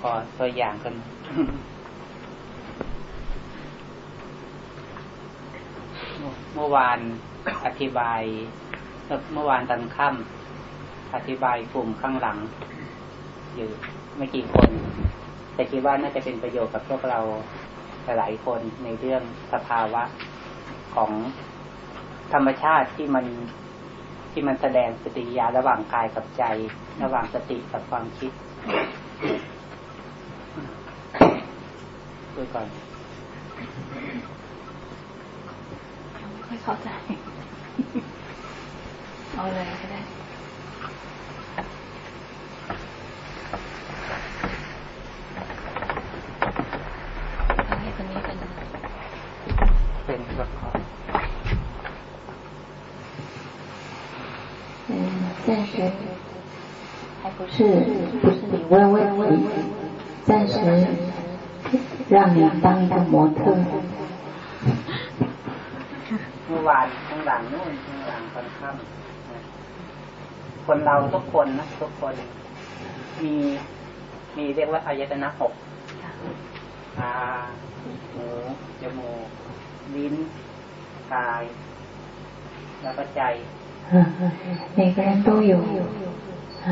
ขอตัวอย่างกันเมื่อวานอธิบาย เมื่อวานตอนค่ำอธิบายกลุ่มข้างหลัง อยู่ไม่กี่คน แต่คิดว่าน่าจะเป็นประโยชน์กับพวกเราหลายคนในเรื่องสภาวะของธรรมชาติที่มันที่มันแสดงปฏิกิริยาระหว่างกายกับใจ ระหว่างสติกับความคิด ดูก่อนไม่ค่อยเข้าใจเอาเลยก็ได้อันนี้ตัวนี้เป็นเป็นละคร嗯，暂时还不是不是你问问题，暂时 让你当一个模特。เมื่อวานข้างหลังนู่นข้างหลังตอนค่ำคนเราทุกคนนะทุกคน มีมีเรียกว่าอายตนะหกตาหูจมูกลิ้นกาย แล้วก็ใจ每个人都有啊，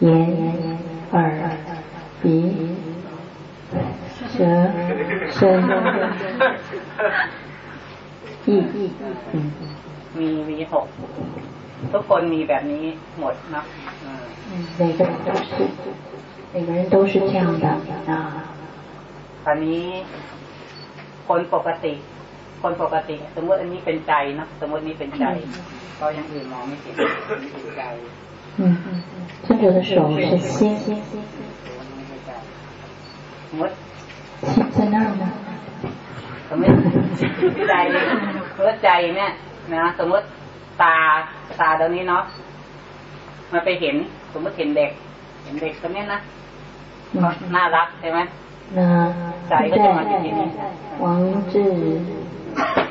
眼、耳、鼻、 舌、身、意、嗯，มีมีหกทุกคนมีแบบนี้หมดนะ每个人都是每个人都是这样的啊。อันนี้คนปกติคนปกติ สมมติอันนี้เป็นใจนะสมมตินี้เป็นใจก็ยังอื่นมองไม่เห็นนี่เป็นใจ嗯，尊者的手是心， สมมติ在那儿呢。สมมติใจสมมติใจเนี่ยนะสมมติตาตาตรงนี้เนาะมาไปเห็น สมมติเห็นเด็ก เห็นเด็กตรงนี้นะน่ารักใช่ไหม那现在王志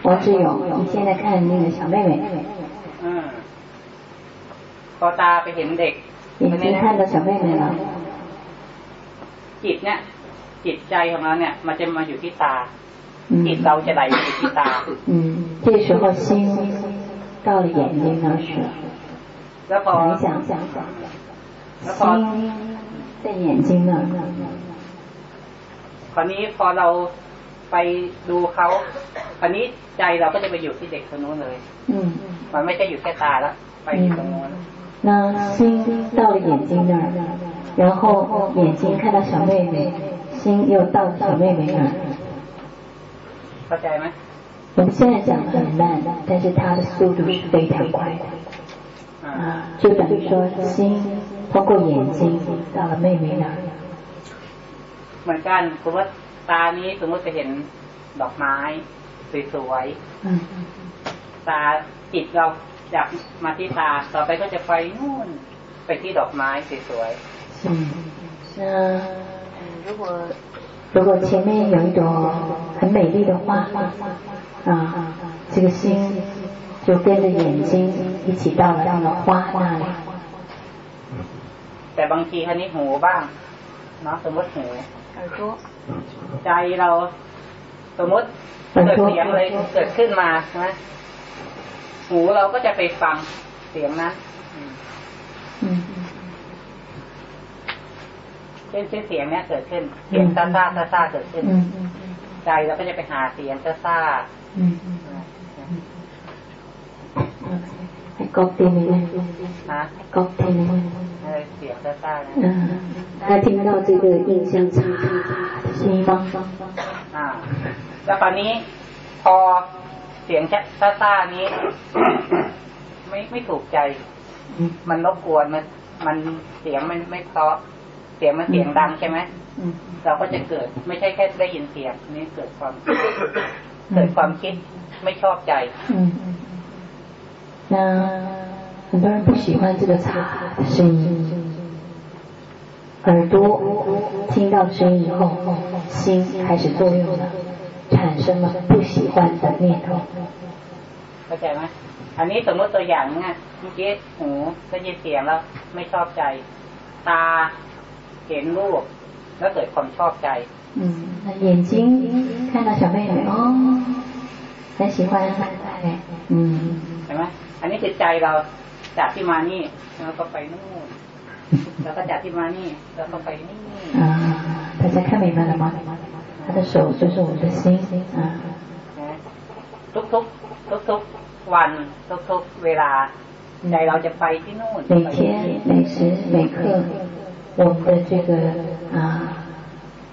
王志勇，你现在看那个小妹妹。嗯。พอตาไปเห็นเด็ก已经看到小妹妹了。จิตเนี่ย จิตใจของเราเนี่ย มันจะมาอยู่ที่ตาจิตเราจะไหลอยู่ที่ตา嗯，这时候心到了眼睛那是。แล้วพอ想想想，心在眼睛那。คราวนี้พอเราไปดูเขาคราวนี้ใจเราก็จะไปอยู่ที่เด็กคนนู้นเลย อืมมันไม่ใช่อยู่แค่ตาแล้วไปอยู่ตรงนู้น那心到了眼睛那儿，然后眼睛看到小妹妹， 心又到小妹妹那儿。เข้าใจไหม我们现在讲的很慢，但是它的速度是非常快的。啊，就等于说心通过眼睛到了妹妹那儿。เหมือนกันสมมติตานี้สมมติจะเห็นดอกไม้สวยๆตาจิตเราจับมาที่ตา ต่อไปก็จะไปนู่น ไปที่ดอกไม้สวยๆ嗯，那 如果如果前面有一朵很美丽的花啊，这个心就跟着眼睛一起到了到了花那里。แต่บางทีคันนี้หูบ้างเนาะสมมติหูใจเราสมมติเกิดเสียงอะไรเกิดขึ้นมาใช่ไหมหูเราก็จะไปฟังเสียงนั้น เช่นเสียงเนี้ยเกิดขึ้น เสียงซ่าซ่าซ่าซ่าเกิดขึ้นใจเราก็จะไปหาเสียงซ่าซ่าก๊อกเต็มเลยนะก๊อกเต็มเลยเสียงซ่าซ่า他听到这个印象差的声音吗？อ่าแล้วตอนนี้พอเสียงซ่าซ่านี้ ไม่ไม่ถูกใจ มันรบกวนมัน มันเสียงมันไม่เพราะ เสียงมันเสียงดังใช่ไหมเราก็จะเกิด ไม่ใช่แค่ได้ยินเสียงนี่เกิดความเกิดความคิดไม่ชอบใจ那很多人不喜欢这个茶的声音，耳朵听到声音以后，心开始作用了。产生了不喜欢的念头。เข้าใจไหมอันนี้สมมติตัวอย่างเนี่ยเมื่อกี้หูได้ยินเสียงแล้วไม่ชอบใจ ตา เห็นรูปแล้วเกิดความชอบใจ 嗯，那眼睛看到小妹妹哦，很喜欢，哎，嗯， ใช่ไหมอันนี้คือใจเราจากที่มานี่แล้วก็ไปนู่นแล้วก็จากที่มานี่แล้วก็ไปนี่ 啊，大家看明白了吗？他的手就是我们的心啊， นะทุกๆทุกๆวันทุกๆเวลาใจเราจะไปที่นู่น 每 ไป 天每时每刻， 我们的这个啊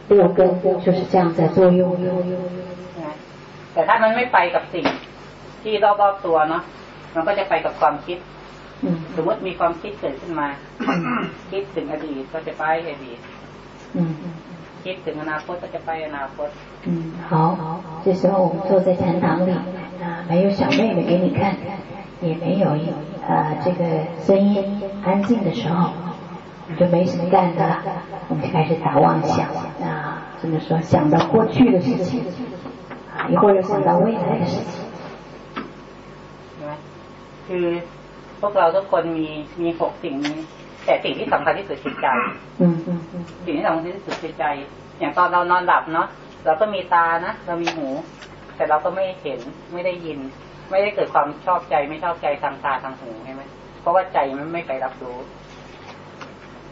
六根就是这样在作用。 นะแต่ถ้ามันไม่ไปกับสิ่งที่รอบๆตัวเนาะมันก็จะไปกับความคิด 嗯 สมมติมีความคิดเกิดขึ้นมา คิดถึงอดีตก็จะไปอดีต 嗯 คิดถึงอนาคตก็จะไปอนาคต 嗯，好，这时候我们坐在禅堂里啊，没有小妹妹给你看，也没有呃这个声音安静的时候， 你就没什么干的了，我们就开始打妄想啊，怎么说想到过去的事情啊，一会儿又想到未来的事情。 ใช่ไหมคือพวกเราทุกคนมีมีหกสิ่งนี้ แต่สิ่งที่สำคัญที่สุดคือใจ 嗯嗯嗯 สิ่งที่สำคัญที่สุดคือใจ อย่างตอนเรานอนหลับเนาะเราก็มีตานะเรามีหู แต่เราก็ไม่เห็นไม่ได้ยิน ไม่ได้เกิดความชอบใจไม่ชอบใจทางตาทางหูใช่ไหมเพราะว่าใจมันไม่ไปรับรู้ 嗯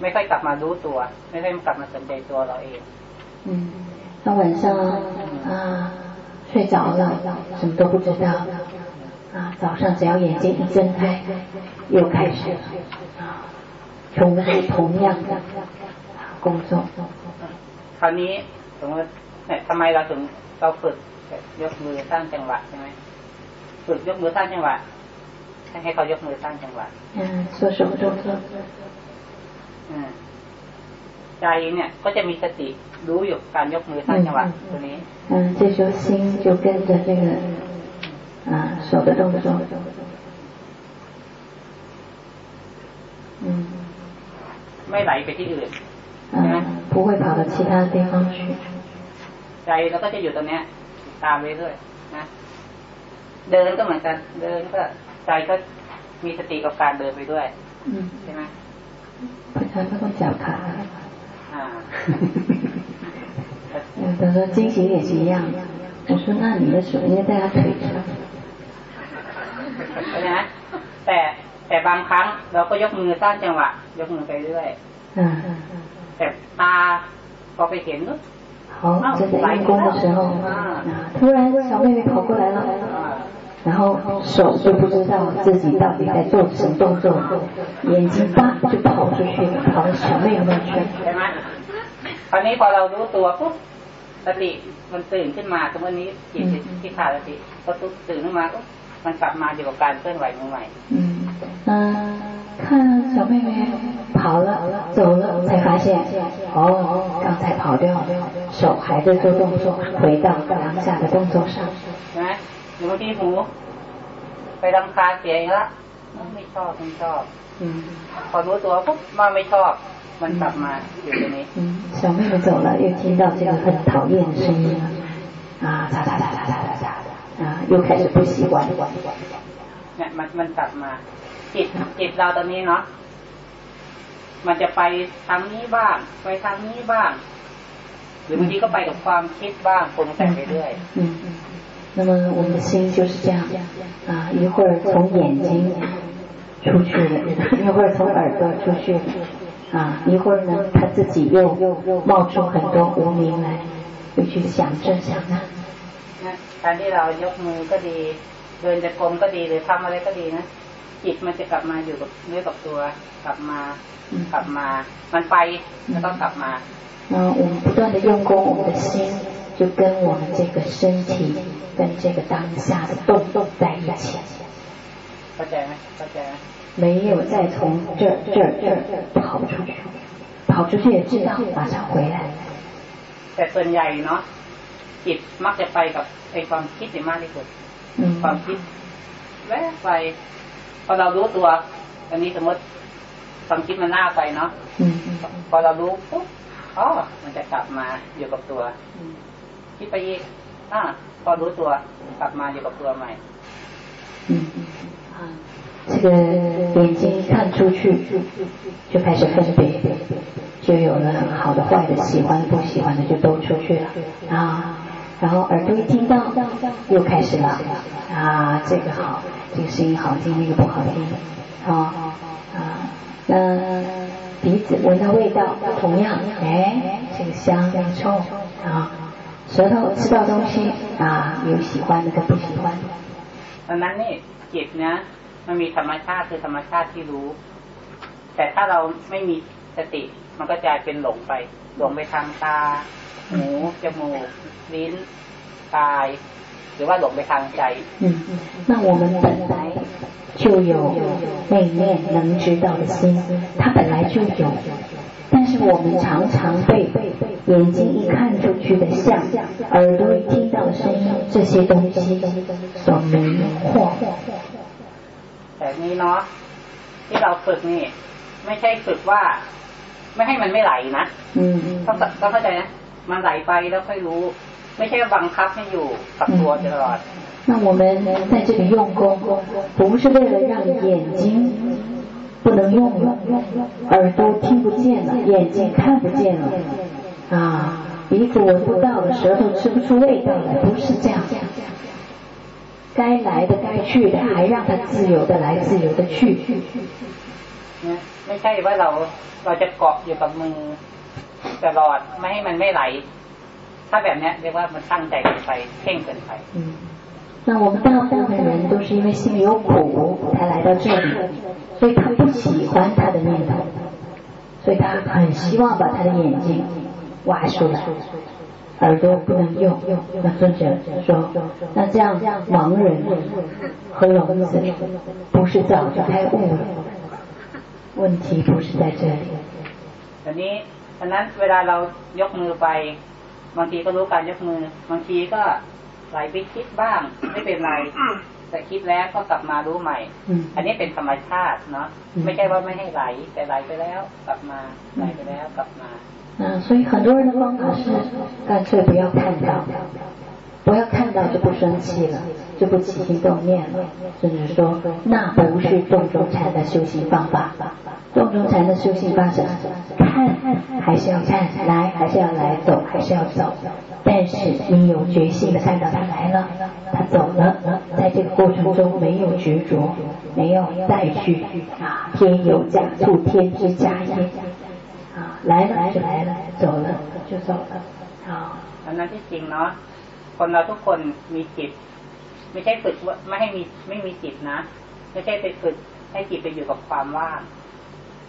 ไม่ค่อยกลับมารู้ตัว ไม่ค่อยกลับมาสนใจตัวเราเอง 嗯，那晚上啊睡着了，什么都不知道啊，早上只要眼睛一睁开，又开始了啊，重复同样的工作。 คราวนี้สมมติเนี่ยทำไมเราถึงเราฝึกยกมือสร้างจังหวะใช่ไหมฝึกยกมือสร้างจังหวะ ให้ให้เขายกมือสร้างจังหวะ 嗯，做什么动作？ อืมใจเนี่ย ก็จะมีสติรู้อยู่การยกมือสร้างจังหวะตัวนี้ 嗯，这时候心就跟着这个啊手的动作。嗯 ไม่ไหลไปที่อื่น 啊，不会跑到其他的地方去。 ใจเราก็จะอยู่ตรงเนี้ย ตามไปเรื่อยนะ เดินก็เหมือนกัน เดินก็ ใจก็มีสติกับการเดินไปด้วย 嗯， ใช่ไหม 不常那个脚卡。 อ่า 嗯，他说惊喜也是一样。我说那你的手应该在他腿上。 เพราะฉะนั้นแต่แต่บางครั้งเราก็ยกมือสร้างจังหวะ ยกมือไปเรื่อย 嗯， แต่ตาพอไปเห็นปุ๊บ 好，正在用功的时候，啊，突然小妹妹跑过来了， อ่า 然后手就不知道自己到底在做什么动作，眼睛叭就跑出去，跑到小妹妹那去。 ใช่ไหมคราวนี้พอเรารู้ตัวปุ๊บสติมันตื่นขึ้นมาตรงวันนี้จิตที่ขาดสติพอตื่นขึ้นมาปุ๊บมันกลับมาอยู่กับการเคลื่อนไหวของใหม่ 嗯，那看小妹妹跑了走了，才发现哦，刚才跑掉，手还在做动作，回到当下的动作上。 ใช่ไ หมหรือบางทีหูไปรำคาญเสียงละไม่ชอบไม่ชอบ 嗯 พอรู้ตัวปุ๊บว่าไม่ชอบ มันกลับมาอยู่ตรงนี้ 嗯，小妹妹走了，又听到这个很讨厌的声音了，啊，嚓嚓嚓嚓嚓嚓嚓，啊，又开始不喜欢。 เนี่ยมันมันกลับมา จิตจิตเราตอนนี้เนาะมันจะไปทางนี้บ้าง ไปทางนี้บ้าง หรือบางทีก็ไปกับความคิดบ้างปรุงแต่งไปเรื่อย 嗯， 那么我们的心就是这样啊，一会儿从眼睛出去了，一会儿从耳朵出去了，啊，一会儿呢他自己又冒出很多无名来，又去想这想那。 นะการที่เรายกมือก็ดี เดินจะกรมก็ดีหรือทำอะไรก็ดีนะ จิตมันจะกลับมาอยู่กับเนื้อกับตัว กลับมา กลับมา มันไปแล้วก็กลับมา 那我们不断的用功，我们的心 就跟我们这个身体跟这个当下的动动在一起， เข้าใจไหมเข้าใจไหม 没有再从这儿这儿这儿跑出去，跑 跑出去也知道，马上回来。 แต่ส่วนใหญ่เนาะจิตมักจะไปกับไอ้ความคิดเนี่ยมากที่สุด 嗯 ความคิดแวบไปพอเรารู้ตัว อันนี้สมมติความคิดมันหน้าไปเนาะ 嗯 พอเรารู้ปุ๊บอ๋อมันจะกลับมาอยู่กับตัว คิดไปอีกอ่าพอรู้ตัวกลับมาอยู่กับตัวใหม่ 嗯啊，这个眼睛一看出去，就开始分别，就有了好的、坏的、喜欢的、不喜欢的，就都出去了啊。然后耳朵一听到，又开始了啊，这个好，这个声音好听，那个不好听啊啊。那鼻子闻到味道，同样，哎，这个香，这个臭啊。 舌头吃到东西啊，有喜欢的跟不喜欢的。 ดังนั้นนี่จิตนะมันมีธรรมชาติคือธรรมชาติที่รู้ แต่ถ้าเราไม่มีสติ มันก็จะเป็นหลงไป หลงไปทางตา หูจมูกลิ้นกาย หรือว่าหลงไปทางใจ 嗯，那我们本来就有内念能知道的心，它本来就有， 但是我们常常被眼睛一看出去的相，耳朵一听到的声音这些东西所迷惑。 แต่นี้เนาะที่เราฝึกนี่ ไม่ใช่ฝึกว่า ไม่ให้มันไม่ไหลนะ 嗯 ต้องต้องเข้าใจนะ มันไหลไปแล้วค่อยรู้ ไม่ใช่บังคับให้อยู่กับตัวตลอด 那我们在这里用功，不是为了让眼睛 不能用了，耳朵听不见了，眼睛看不见了，啊，鼻子闻不到了，舌头吃不出味道来，不是这样。该来的该去的，还让它自由的来，自由的去。 นะไม่ใช่ว่าเราเราจะเกาะอยู่กับมือตลอดไม่ให้มันไม่ไหล ถ้าแบบเนี้ยเรียกว่ามันตั้งใจเกินไปเพ่งเกินไป 嗯， 那我们大部分人都是因为心里有苦才来到这里，所以他不喜欢他的念头，所以他很希望把他的眼睛挖出来，耳朵不能用。那尊者说，那这样盲人和聋子不是早就开悟了？问题不是在这里。 อันนี้อันนั้นเวลาเรายกมือไป บางทีก็รู้การยกมือ บางทีก็ ไหลไปคิดบ้าง ไม่เป็นไร แต่คิดแล้วก็กลับมารู้ใหม่ 嗯 อันนี้เป็นธรรมชาติเนาะ อืม ไม่ใช่ว่าไม่ให้ไหล แต่ไหลไปแล้ว กลับมาไหลไปแล้วกลับมา 嗯，所以很多人的方法是干脆不要看到，不要看到就不生气了，就不起心动念了，甚至说那不是洞中禅的修行方法。 洞中禅的修行方式，看还是要看，来还是要来，走还是要走，但是你有决心的看到他来了，他走了，在这个过程中没有执着，没有再去啊添油加醋、添枝加叶。啊，来了就来了，走了就走了。啊， อันนั้นที่จริงเนาะ คนเราทุกคนมีจิต ไม่ใช่ฝึกว่าไม่ให้มีไม่มีจิตนะ ไม่ใช่ไปฝึกให้จิตไปอยู่กับความว่าง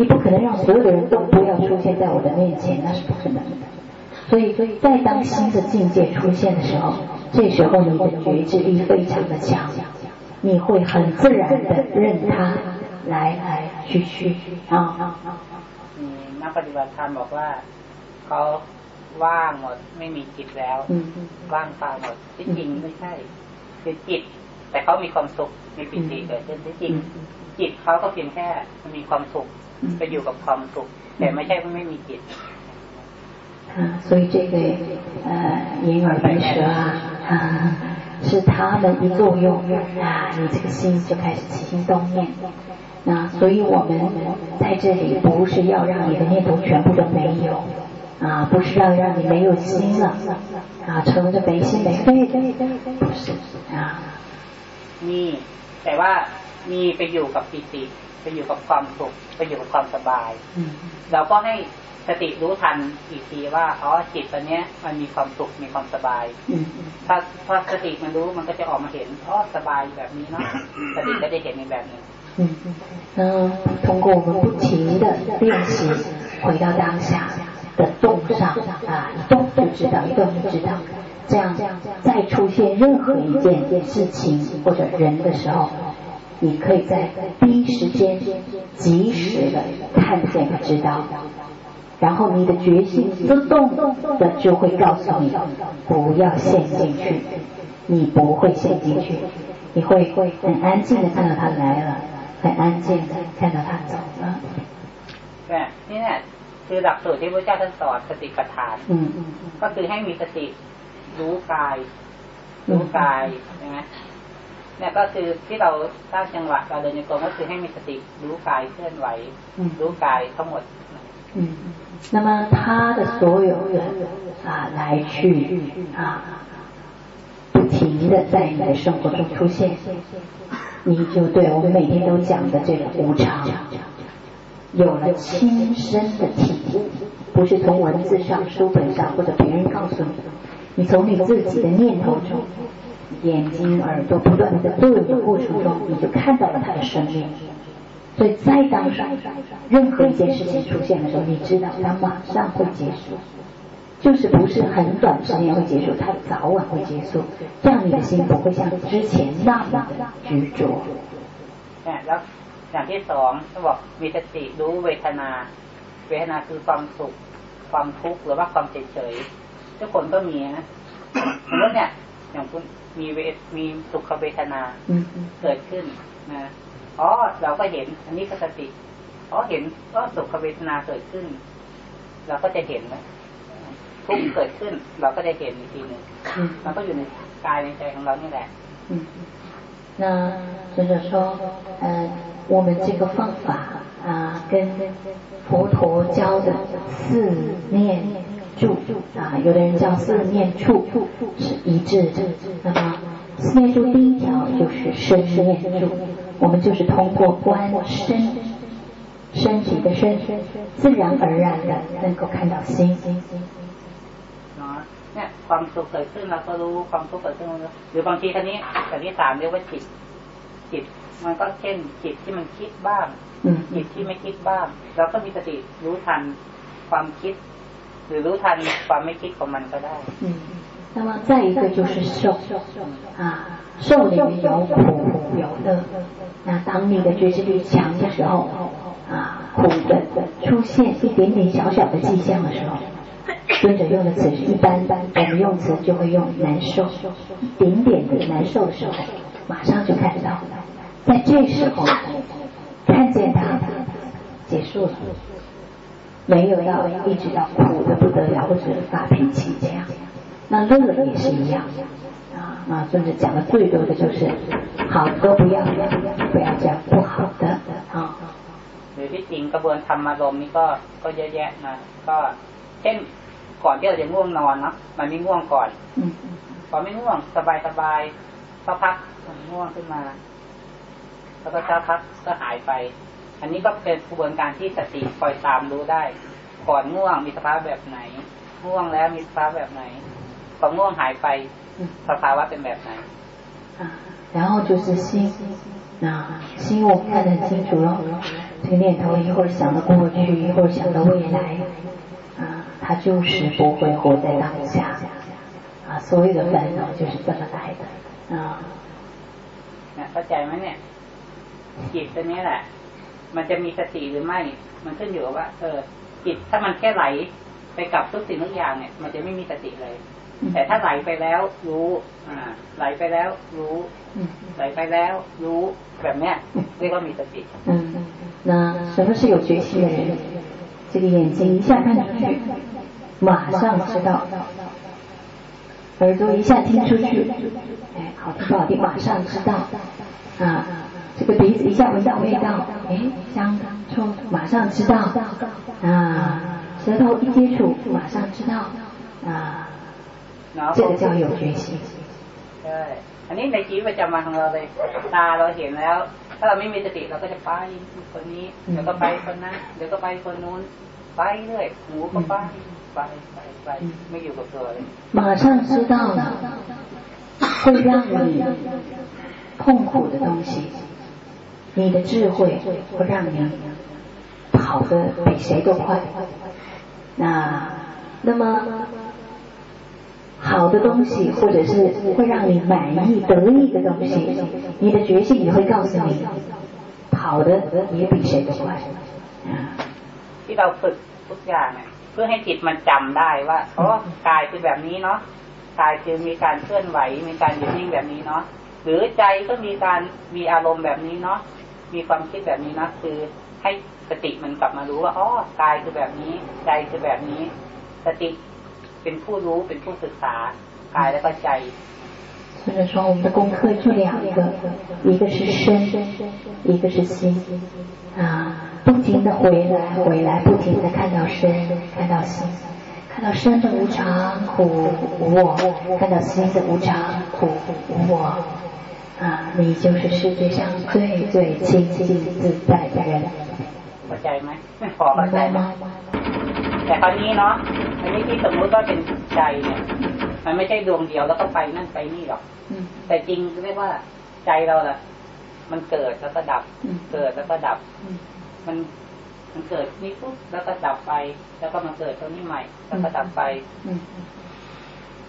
你不可能让所有的人都不要出现在我的面前，那是不可能的。所以，再当新的境界出现的时候，这时候你的觉知力非常的强，你会很自然的任它来来去去啊。 มีนักปฏิบัติธรรมบอกว่าเขาว่างหมดไม่มีจิตแล้ว 嗯 ว่างเปล่าหมดที่จริงไม่ใช่ คือจิต แต่เขามีความสุขมีปิติเกิดขึ้นที่จริง จิตเขาก็เพียงแค่มันมีความสุข ไปอยู่กับความสุข แต่ไม่ใช่ว่าไม่มีจิต 啊，所以这个呃眼耳鼻舌啊啊，是他们一作用啊，你这个心就开始起心动念。那所以我们在这里不是要让你的念头全部都没有啊，不是要让你没有心了啊，成着没心没肺的，不是啊。 มีแต่ว่ามีไปอยู่กับปิติ ไปอยู่กับความสุข ไปอยู่กับความสบาย 嗯 เราก็ให้ สติรู้ทันอีกทีว่าอ๋อจิตตอนเนี้ย มันมีความสุขมีความสบาย 嗯嗯 ถ้าพอสติมันรู้มันก็จะออกมาเห็นอ๋อสบายแบบนี้เนาะสติก็จะเห็นในแบบหนึง 嗯，那通过我们不停的练习，回到当下的动上啊，一动就知道，一动就知道。这样，再出现任何一件事情或者人的时候， 你可以在第一时间及时的看见和知道，然后你的决心自动的就会告诉你，不要陷进去，你不会陷进去，你会很安静的看到他来了。很安静的看到他走了。 เนี่ยนี่เนี่ยคือหลักสูตรที่พระเจ้าท่านสอนสติปัฏฐาน 嗯嗯 ก็คือให้มีสติรู้กาย รู้กายใช่ไหม เนี่ยก็คือที่เราสร้างจังหวะเราเดินโยกมก็คือให้มีสติรู้กายเคลื่อนไหว รู้กายทั้งหมด 嗯，那么他的所有的啊来去啊，不停的在你的生活中出现，你就对我们每天都讲的这个无常，有了亲身的体悟，不是从文字上、书本上或者别人告诉你，你从你自己的念头中、 眼睛、耳朵不断的在作用的过程中，你就看到了他的生命。所以在当下，任何一件事情出现的时候，你知道它马上会结束，就是不是很短时间会结束，它早晚会结束，这样你的心不会像之前那么的执着。 เนี่ยแล้วอย่างที่สองเขาบอกมีสติรู้เวทนา เวทนาคือความสุข ความทุกข์หรือว่าความเฉยเฉยๆทุกคนก็มีนะสมมติเนี่ย อย่างคุณ มีเวทมีสุขเวทนา 嗯 เกิดขึ้นนะอ๋อเราก็เห็น อันนี้ก็สติอ๋อเห็นก็สุขเวทนาเกิดขึ้น เราก็จะเห็นนะทุกข์เกิดขึ้น เราก็จะเห็นอีกทีหนึ่ง 嗯 มันก็อยู่ในกายในใจของเรานี่แหละ 嗯。那就是说，呃，我们这个方法啊，跟佛陀教的四念 住啊，有的人叫四念处是一致的。那么四念住第一条就是身念住，我们就是通过观身身体的身，自然而然的能够看到心。 เนาะเนี่ยความสุขเกิดขึ้นเราก็รู้ความทุกข์เกิดขึ้นเราก็รู้หรือบางทีท่านี้แต่ที่สามเรียกว่าจิต จิต มันก็เช่น จิตที่มันคิดบ้าง 嗯 จิตที่ไม่คิดบ้าง เราก็มีสติรู้ทันความคิด หรือรู้ทันความไม่คิดของมันก็ได้ 嗯。那么再一个就是受啊，受里面有苦有乐。那当你的觉知力强的时候，啊，苦的出现一点点小小的迹象的时候，尊者用的词是一般，我们用词就会用难受，一点点的难受的时候，马上就看到，在这时候看见它结束了， 没有要一直到苦的不得了或者发脾气这样。那乐也是一样啊啊，尊者讲的最多的就是好都不要，不要讲不好的啊。 หรือที่จริงกระบวนธรรมารมณ์นี่ก็ก็เยอะแยะนะก็เช่นก่อนที่เราจะง่วงนอนเนาะมันไม่ง่วงก่อน 嗯 พอไม่ง่วงสบายสบายสักพักมันง่วงขึ้นมา แล้วก็สักพักก็หายไป อันนี้ก็เป็นกระบวนการที่สติคอยตามรู้ได้ ก่อนง่วงมีสภาพแบบไหน ง่วงแล้วมีสภาพแบบไหนพอง่วงหายไปสภาวะเป็นแบบไหน 啊，然后就是心，啊，心我们看得很清楚了，这个念头一会儿想到过去，一会儿想到未来，啊，它就是不会活在当下，啊，所有的烦恼就是这么来的，啊， เนี่ยเข้าใจไหมเนี่ย จิตตัวนี้แหละ มันจะมีสติหรือไม่ มันขึ้นอยู่กับว่า เออ จิตถ้ามันแค่ไหลไปกับทุกสิ่งทุกอย่างเนี่ย มันจะไม่มีสติเลย แต่ถ้าไหลไปแล้ว รู้ อ่า ไหลไปแล้ว รู้ 嗯 ไหลไปแล้ว รู้ แบบเนี้ยเรียกว่ามีสติ 嗯，那什么是有决心的人？这个眼睛一下看出去，马上知道；耳朵一下听出去，哎，好听不好听，马上知道。啊， 这个鼻子一下闻到味道，哎，香臭，马上知道。啊，舌头一接触，马上知道。啊， เนาะ 这个叫有决心。 ใช่ อันนี้ในชีวิตประจำวันของเราเลย ตาเราเห็นแล้ว ถ้าเราไม่มีสติเราก็จะไปคนนี้ เดี๋ยวก็ไปคนนั้น เดี๋ยวก็ไปคนนู้น ไปเรื่อยหูก็ไปไปไปไปไม่อยู่กับตัวเลย 马上知道了会让你痛苦的东西， 你的智慧会让你跑得比谁都快。那那么好的东西，或者是会让你满意得意的东西，你的觉性也会告诉你，跑的也比谁都快。啊 ที่เราฝึกทุกอย่างเนี่ยเพื่อให้จิตมันจำได้ว่าอ๋อกายคือแบบนี้เนาะกายคือมีการเคลื่อนไหว มีการอยู่นิ่งแบบนี้เนาะหรือใจก็มีการมีอารมณ์แบบนี้เนาะ มีความคิดแบบนี้เนาะคือให้สติมันกลับมารู้ว่าอ๋อกายคือแบบนี้ ใจคือแบบนี้ สติเป็นผู้รู้เป็นผู้ศึกษากายแล้วก็ใจ 所以说，我们的功课就两个，一个是身，一个是心，啊，不停的回来回来，不停的看到身，看到心，看到身的无常苦无我，看到心的无常苦无我， 啊，你就是世界上最最清净自在的人， เข้าใจไหมพอเข้า 明 ใจ 白 ไหม 吗？ แต่คราวนี้เนาะอันนี้ที่สมมุติว่าเป็นใจเนี่ย มันไม่ใช่ดวงเดียวแล้วก็ไปนั่นไปนี่หรอก 嗯 แต่จริงเรียกว่าใจเราล่ะ มันเกิดแล้วก็ดับ 嗯 เกิดแล้วก็ดับ 嗯 มันมันเกิดนี่ปุ๊บแล้วก็ดับไป แล้วก็มาเกิดตรงนี้ใหม่ แล้วก็ดับไป 嗯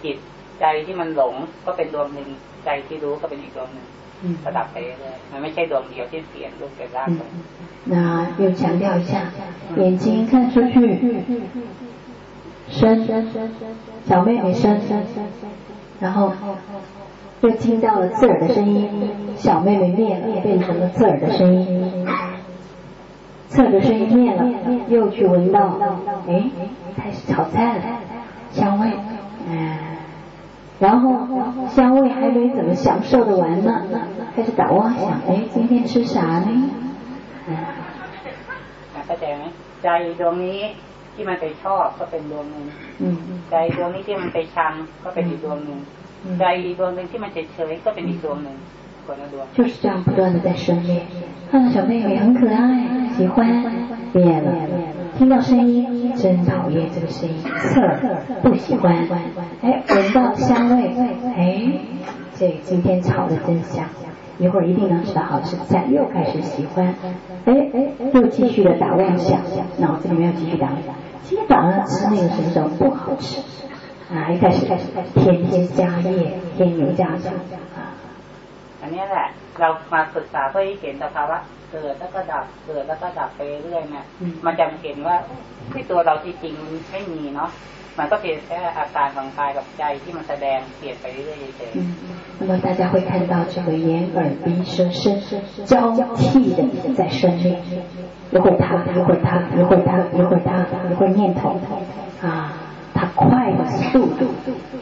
จิตใจที่มันหลงก็เป็นดวงหนึ่ง ใจที่รู้ก็เป็นอีกดวงหนึ่ง 嗯 ก็ดับไปเรื่อยๆมันไม่ใช่ดวงเดียวที่เปลี่ยนรูปเป็นร่างไป 嗯，那又强调一下，眼睛看出去，生，小妹妹生，然后又听到了刺耳的声音，小妹妹灭了，变成了刺耳的声音，刺耳的声音灭了，又去闻到，哎，开始炒菜了，香味，哎。 然后香味还没怎么享受的完呢，开始打妄想，哎，今天吃啥呢？嗯 เข้าใจไหมใจดวงนี้ที่มันไปชอบก็เป็นดวงหนึ่ง 嗯 ใจดวงนี้ที่มันไปชังก็เป็นอีกดวงหนึ่ง 嗯 ใจดวงหนึ่งที่มันเฉยๆก็เป็นอีกดวงหนึ่งคนละดวง 就是这样不断的在生灭。看到小妹妹很可爱，喜欢，灭了； 听到声音，真讨厌这个声音，刺耳，不喜欢。哎，闻到香味，哎，这今天炒的真香。一会儿一定能吃到好吃的菜，又开始喜欢，哎哎，又继续的打妄想，脑子里面又继续打，今天早上吃那个什么什么不好吃，啊，一开始开始添添加叶，添油加醋啊。 อันนี้แหละ เรามาศึกษาเพื่อให้เห็นสภาวะ เกิดแล้วก็ดับเกิดแล้วก็ดับไปเรื่อยเนี่ย อืม มันจะเห็นว่าที่ตัวเราที่จริงมันไม่มีเนาะมันก็เพียงแค่อาการของกายกับใจที่มันแสดงเปลี่ยนไปเรื่อยๆเฉย 嗯，那么大家会看到这个眼耳鼻舌身交替的在生灭，一会儿他，一会儿他，一会儿他，一会儿他，一会儿念头啊，它快的速度，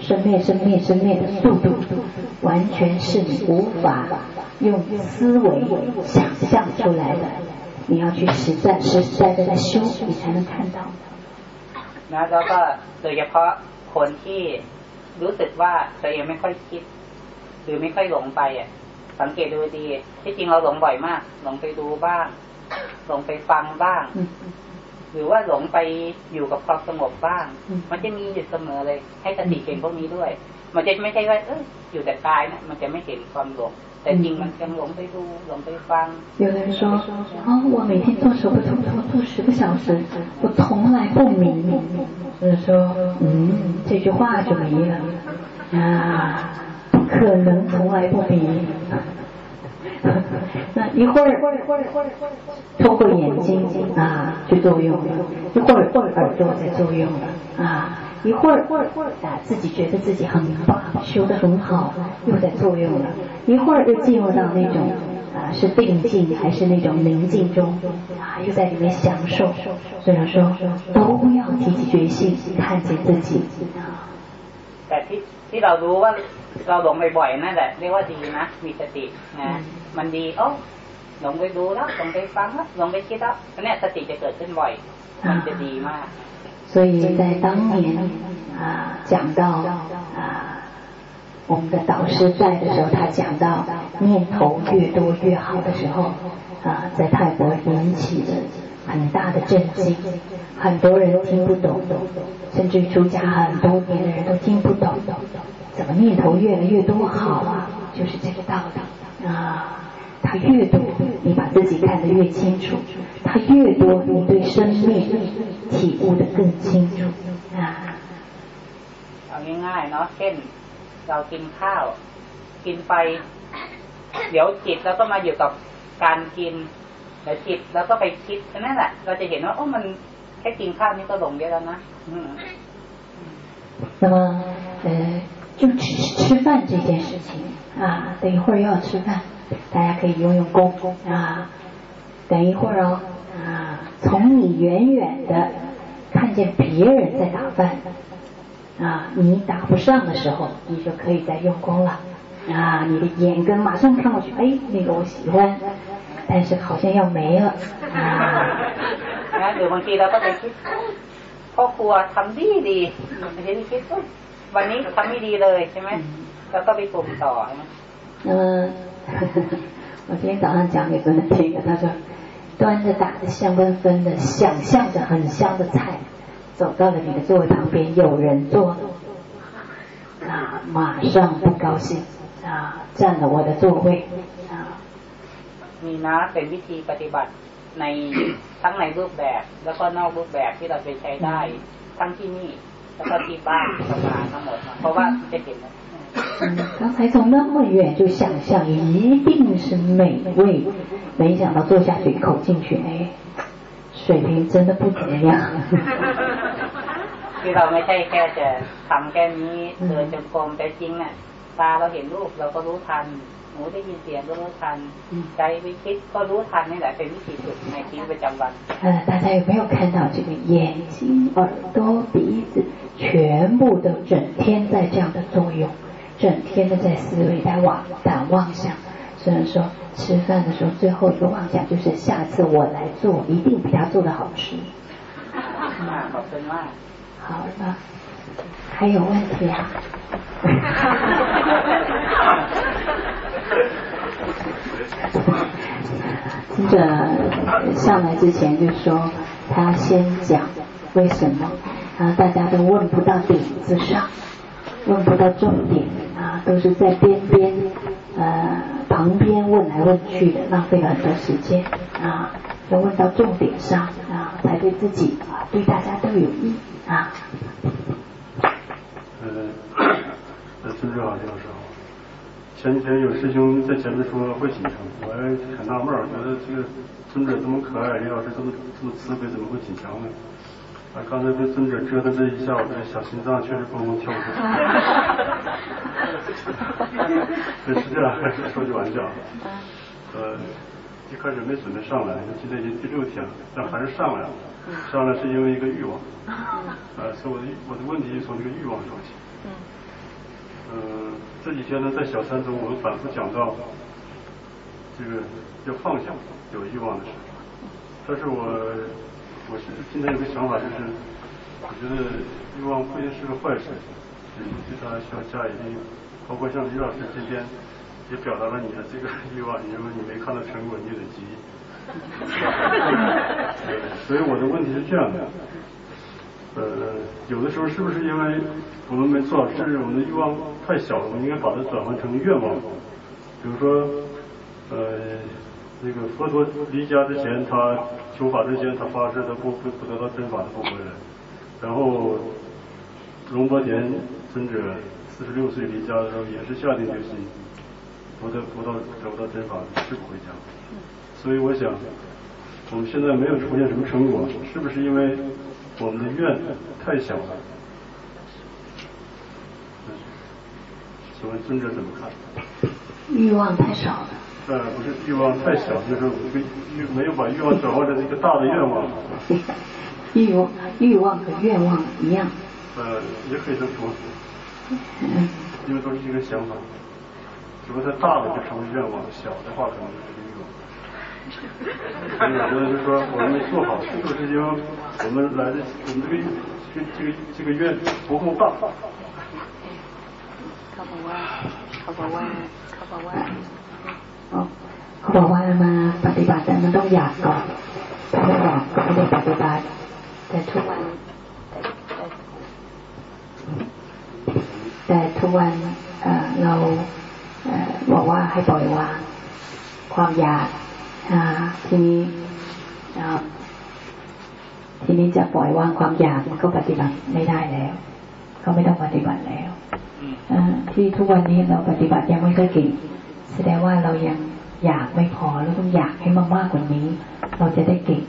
生灭生灭生灭的速度，完全是你无法 用思维想象出来的。你要去实在、实实在在的修，你才能看到。 ๆนะแล้วก็โดยเฉพาะคนที่รู้สึกว่าตัวเองไม่ค่อยคิด หรือไม่ค่อยหลงไปอ่ะ สังเกตดูดี ที่จริงเราหลงบ่อยมาก หลงไปดูบ้าง หลงไปฟังบ้าง 嗯 หรือว่าหลงไปอยู่กับความสงบบ้าง อืม มันจะมีอยู่เสมอเลย ให้สติเห็นพวกนี้ด้วย มันจะไม่ใช่ว่าเอออยู่แต่กายนะมันจะไม่เห็นความหลง แต่จริงมันยังหลงไปดูหลงไปฟัง 有的人说，哦，我每天做手不同做做十个小时，我从来不迷。就是说，嗯，这句话就迷了啊，不可能从来不迷。那一会儿通过眼睛啊去作用了，一会儿耳朵在作用了啊， 一会儿啊自己觉得自己很棒，修得很好，又在作用了，一会儿又进入到那种啊是定境还是那种宁静中啊，又在里面享受。所以说都要提起决心，看见自己啊。 แต่ที่ที่เรารู้ว่าเราหลงบ่อยๆนั่นแหละเรียกว่าดีนะ มีสตินะ มันดีโอ้หลงไปดูแล้วหลงไปฟังแล้วหลงไปคิดแล้วอันเนี้ยสติจะเกิดขึ้นบ่อย มันจะดีมาก 所以在当年啊讲到啊我们的导师在的时候，他讲到念头越多越好的时候啊，在泰国引起了很大的震惊，很多人听不懂，甚至出家很多年的人都听不懂，怎么念头越来越多好啊？就是这个道理啊。他越多，你把自己看得越清楚；他越多，你对生命体悟得更清楚啊。เอาง่ายๆเนาะเช่นเรากินข้าว กินไป เดี๋ยวจิตแล้วก็มาอยู่กับการกินเดี๋ยวจิตแล้วก็ไปคิดนั่นแหละ เราจะเห็นว่าโอ้มันแค่กินข้าวนี่ก็หลงเยอะแล้วนะ那么，呃，就吃吃饭这件事情啊，等一会儿又要吃饭。 大家可以用用功啊！等一会儿哦啊！从你远远的看见别人在打饭啊，你打不上的时候，你就可以再用功了啊！你的眼根马上看过去，哎，那个我喜欢，但是好像要没了啊！หรือบางทีเราก็ไปคิดพ่อครัวทำดีดีบางทีคิดวันนี้ทำไม่ดีเลยใช่ไหมแล้วก็ไปปรุงต่อ嗯。 我今天早上讲给别人听的，他说端着打的香喷喷的，想象着很香的菜，走到了你的座位旁边，有人坐，啊，马上不高兴，啊，占了我的座位，啊。มีนะเป็นวิธีปฏิบัติในทั้งในรูปแบบแล้วก็นอกรูปแบบที่เราไปใช้ได้ทั้งที่นี่แล้วก็ที่บ้านที่ทำงานทั้งหมดเพราะว่าจะเห็น 刚才从那么远就想象一定是美味，没想到坐下去一口进去，哎，水平真的不怎么样。ที่เราไม่ใช่แค่จะทำแค่นี้เดินจงกรมแต่จริงน่ะตาเราเห็นรูปเราก็รู้ทันหูได้ยินเสียงก็รู้ทันใจไปคิดก็รู้ทันนี่แหละเป็นวิธีสุดในชีวิตประจำวัน呃，大家有没有看到这个眼睛、耳朵、鼻子，全部都整天在这样的作用？ 整天都在思维，在妄胆妄想。虽然说，吃饭的时候最后一个妄想就是下次我来做，一定比他做的好吃。好了，还有问题啊？听着上来之前就说他先讲为什么，然后大家都问不到点子上。问不到重点啊，都是在边边呃旁边问来问去的，浪费了很多时间啊。要问到重点上啊，才对自己啊，对大家都有益啊。呃，尊者好，教授。前几天有师兄在前面说会紧张，我还很纳闷，觉得这个尊者这么可爱，李老师这么这么慈悲，怎么会紧张呢？啊，刚才被尊者折腾这一下，我这小心脏确实蹦蹦跳跳。这 是这样，还是说句玩笑。呃，一开始没准备上来，今天已经第六天了，但还是上来了。上来是因为一个欲望。呃，所以我的我的问题从这个欲望说起。嗯。这几天呢，在小三中，我们反复讲到这个要放下有欲望的时候，但是我。我是今天有个想法，就是我觉得欲望不一定是个坏事，嗯，对他需要加以利用。包括像李老师今天也表达了你的这个欲望，你认为你没看到成果，你得急。所以我的问题是这样的，呃，有的时候是不是因为我们没做好事，我们的欲望太小了，我们应该把它转换成愿望。比如说，呃。那个佛陀离家之前，他求法之前，他发誓他不不不得到真法，他不回来。然后，龙伯田尊者四十六岁离家的时候，也是下定决心，不得不到得不到真法，是不回家。所以我想，我们现在没有出现什么成果，是不是因为我们的愿太小了？请问尊者怎么看？欲望太少了。呃，不是欲望太小，就是这个欲没有把欲望转化成一个大的愿望。欲望欲望和愿望一样。呃，也可以这么说。嗯。因为都是一个想法，只不过它大的就成为愿望，小的话可能就是欲望。所以我觉得就是说，我们没做好，是不是因为我们来的我们这个这这个这个愿不够大？他不问，他不问，他不问。เขาบอกว่า มาปฏิบัติแต่มันต้องอยากก่อนถ้าไม่อยากก็ไม่ได้ปฏิบัติแต่ทุกวัน แต่ทุกวันเราบอกว่าให้ปล่อยวาง ความอยากทีนี้ทีนี้จะปล่อยวางความอยากมันก็ปฏิบัติไม่ได้แล้วก็ไม่ต้องปฏิบัติแล้วที่ทุกวันนี้เราปฏิบัติยังไม่ค่อยเก่ง แสดงว่าเรายังอยากไม่พอแล้วต้องอยากให้มากมากกว่านี้ เราจะได้เก่ง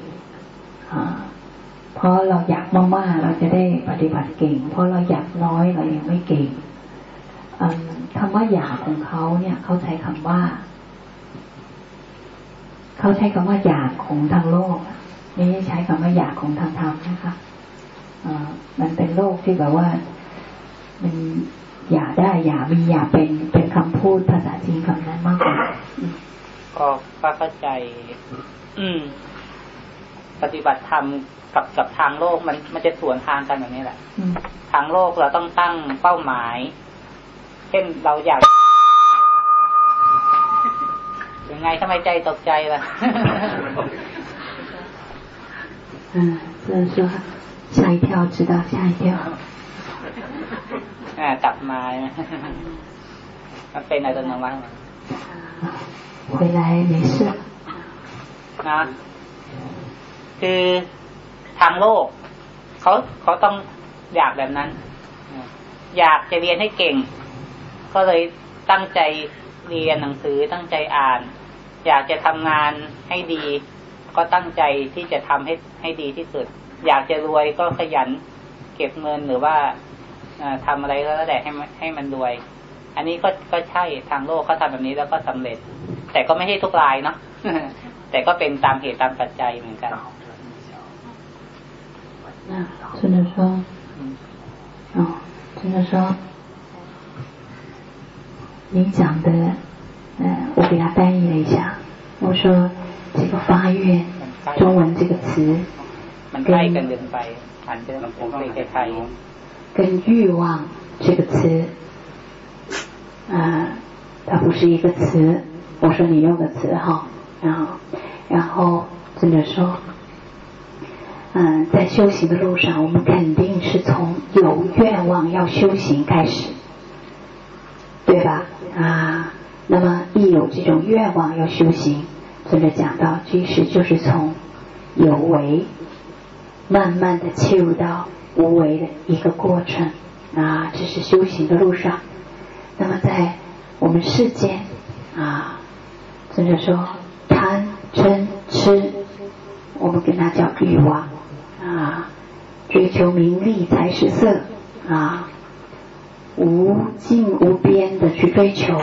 เพราะเราอยากมากๆเราจะได้ปฏิบัติเก่ง เพราะเราอยากน้อยเรายังไม่เก่งคำว่าอยากของเขาเนี่ยเขาใช้คำว่า เขาใช้คำว่าอยากของทางโลกไม่ใช้คำว่าอยากของทางธรรมนะคะมันเป็นโลกที่แบบว่ามันอยากได้อยากมีอยากเป็นเป็นคำพูดภาษาจีนคำนั้นมากกว่า ก็เข้าใจ อืม ปฏิบัติธรรมกับกับทางโลกมันมันจะสวนทางกันแบบนี้แหละทางโลกเราต้องตั้งเป้าหมาย เช่นเราอยากยังไงทำไมใจตกใจล่ะ嗯，就是说吓一跳，知道吓一跳。อ่ากลับมามันเป็นอะไรตัวนั้น 回来没事นะคือทางโลกเขาเขาต้องอยากแบบนั้น อยากจะเรียนให้เก่ง ก็เลยตั้งใจเรียนหนังสือตั้งใจอ่าน อยากจะทำงานให้ดี ก็ตั้งใจที่จะทำให้ให้ดีที่สุด อยากจะรวยก็ขยันเก็บเงินหรือว่าทำอะไรก็แล้วแต่ให้ให้มันรวย อันนี้ก็ก็ใช่ทางโลกเขาทาแบบนี้แล้วก็สำเร็จ แต่ก็ไม่ใช่ทุกรายเนาะแต่ก็เป็นตามเหตุตามปัจจัยเหมือนกัน那真的说，哦，真的说，您讲的，呃，我给他翻译了一下。我说这个发愿，中文这个词，跟跟欲望这个词， 啊，它不是一个词。我说你用的词哈，然后，然后真的说。嗯，在修行的路上，我们肯定是从有愿望要修行开始，对吧？啊，那么一有这种愿望要修行，这里讲到，其实就是从有为慢慢的切入到无为的一个过程啊，这是修行的路上。那么在我们世间啊，就是说贪嗔痴，我们跟它叫欲望。啊，追求名利财食色啊，无尽无边的去追求，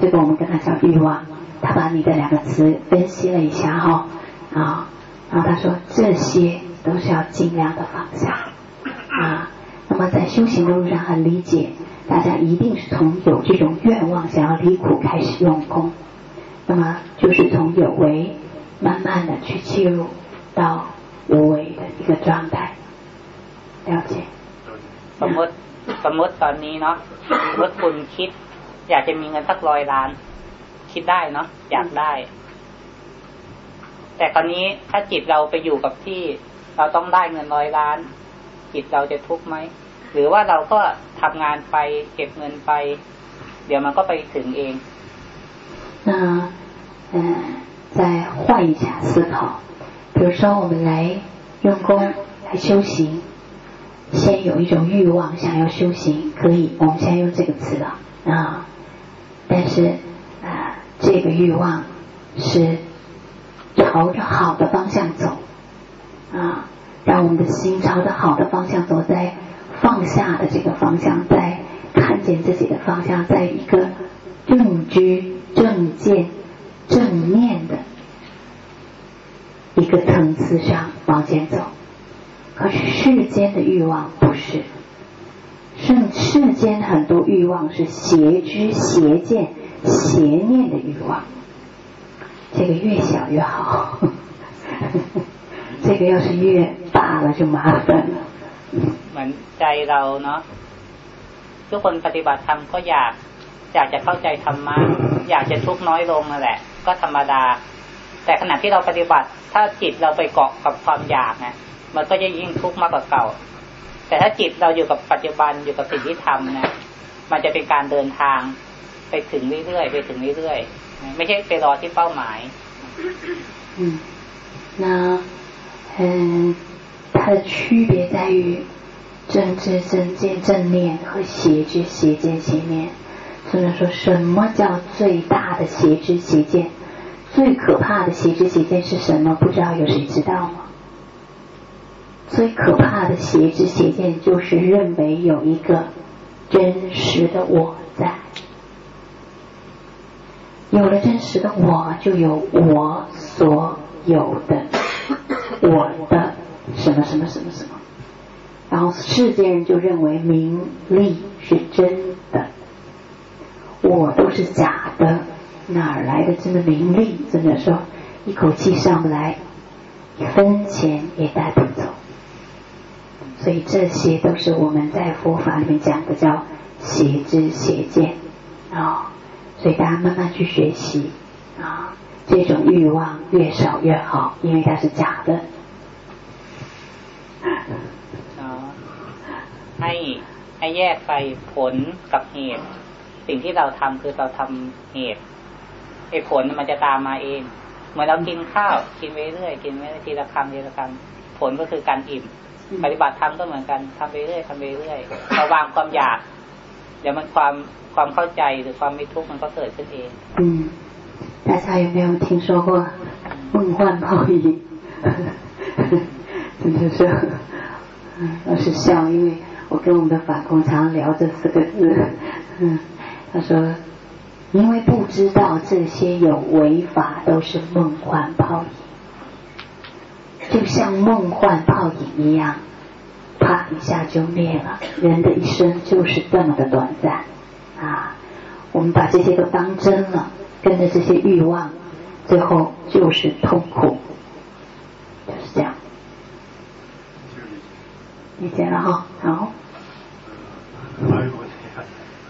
这个我们跟他叫欲望。他把你的两个词分析了一下哈啊，然后他说这些都是要尽量的放下啊。那么在修行的路上很理解，大家一定是从有这种愿望想要离苦开始用功，那么就是从有为慢慢的去切入到。无为的一个状态了解สมมติสมมติตอนนี้เนาะสมมติคุณคิด อยากจะมีเงินสักร้อยล้าน คิดได้เนาะอยากได้ แต่คราวนี้ถ้าจิตเราไปอยู่กับที่เราต้องได้เงินร้อยล้าน จิตเราจะทุกข์ไหม หรือว่าเราก็ทำงานไปเก็บเงินไป เดี๋ยวมันก็ไปถึงเอง那嗯再换一下思考比如说，我们来用功来修行，先有一种欲望想要修行，可以，我们先用这个词了啊。但是啊，这个欲望是朝着好的方向走啊，让我们的心朝着好的方向走，在 放下的这个方向，在看见自己的方向，在一个正知正见正念的。一个层次上往前走，可是世间的欲望不是，世世间很多欲望是邪知、邪见、邪念的欲望，这个越小越好，这个要是越大了就麻烦了。 เหมือนใจเราเนาะทุกคนปฏิบัติธรรมก็อยากอยากจะเข้าใจธรรมะอยากจะทุกน้อยลงนั่นแหละ ก็ธรรมดา แต่ขณะที่เราปฏิบัติ ถ้าจิตเราไปเกาะกับความอยากนะมันก็จะยิ่งทุกข์มากกว่าเก่า แต่ถ้าจิตเราอยู่กับปัจจุบันอยู่กับสิ่งที่ทำนะมันจะเป็นการเดินทางไปถึงเรื่อยๆไปถึงเรื่อยๆไม่ใช่ไปรอที่เป้าหมาย嗯，那嗯，它的区别在于 正知正见正念和邪知邪见邪念。所以说，什么叫最大的邪知邪见？最可怕的邪知邪见是什么？不知道有谁知道吗？最可怕的邪知邪见就是认为有一个真实的我在，有了真实的我，就有我所有的我的什么什么什么什么，然后世间人就认为名利是真的，我都是假的。哪来的这么名利？真的说，一口气上不来，一分钱也带不走。所以这些都是我们在佛法里面讲的叫邪知邪见啊。所以大家慢慢去学习啊，这种欲望越少越好，因为它是假的。 ให้ให้แยกไปผลกับเหตุสิ่งที่เราทำคือเราทำเหตุไอ้ผลมันจะตามมาเองเหมือนเรากินข้าวกินไปเรื่อยกินไปทีละคำทีละคำผลก็คือการอิ่มปฏิบัติธรรมก็เหมือนกันทำไปเรื่อยทำไปเรื่อยเราวางความอยาก เดี๋ยวมันความความเข้าใจหรือความไม่ทุกข์มันก็เกิดขึ้นเองอืม大家有没有听说过梦幻泡影？就是老是笑，因为 我跟我们的法工常聊这四个字。嗯，他说因为不知道这些有违法都是梦幻泡影，就像梦幻泡影一样，啪一下就灭了。人的一生就是这么的短暂啊！我们把这些都当真了，跟着这些欲望，最后就是痛苦，就是这样。理解了哈，好。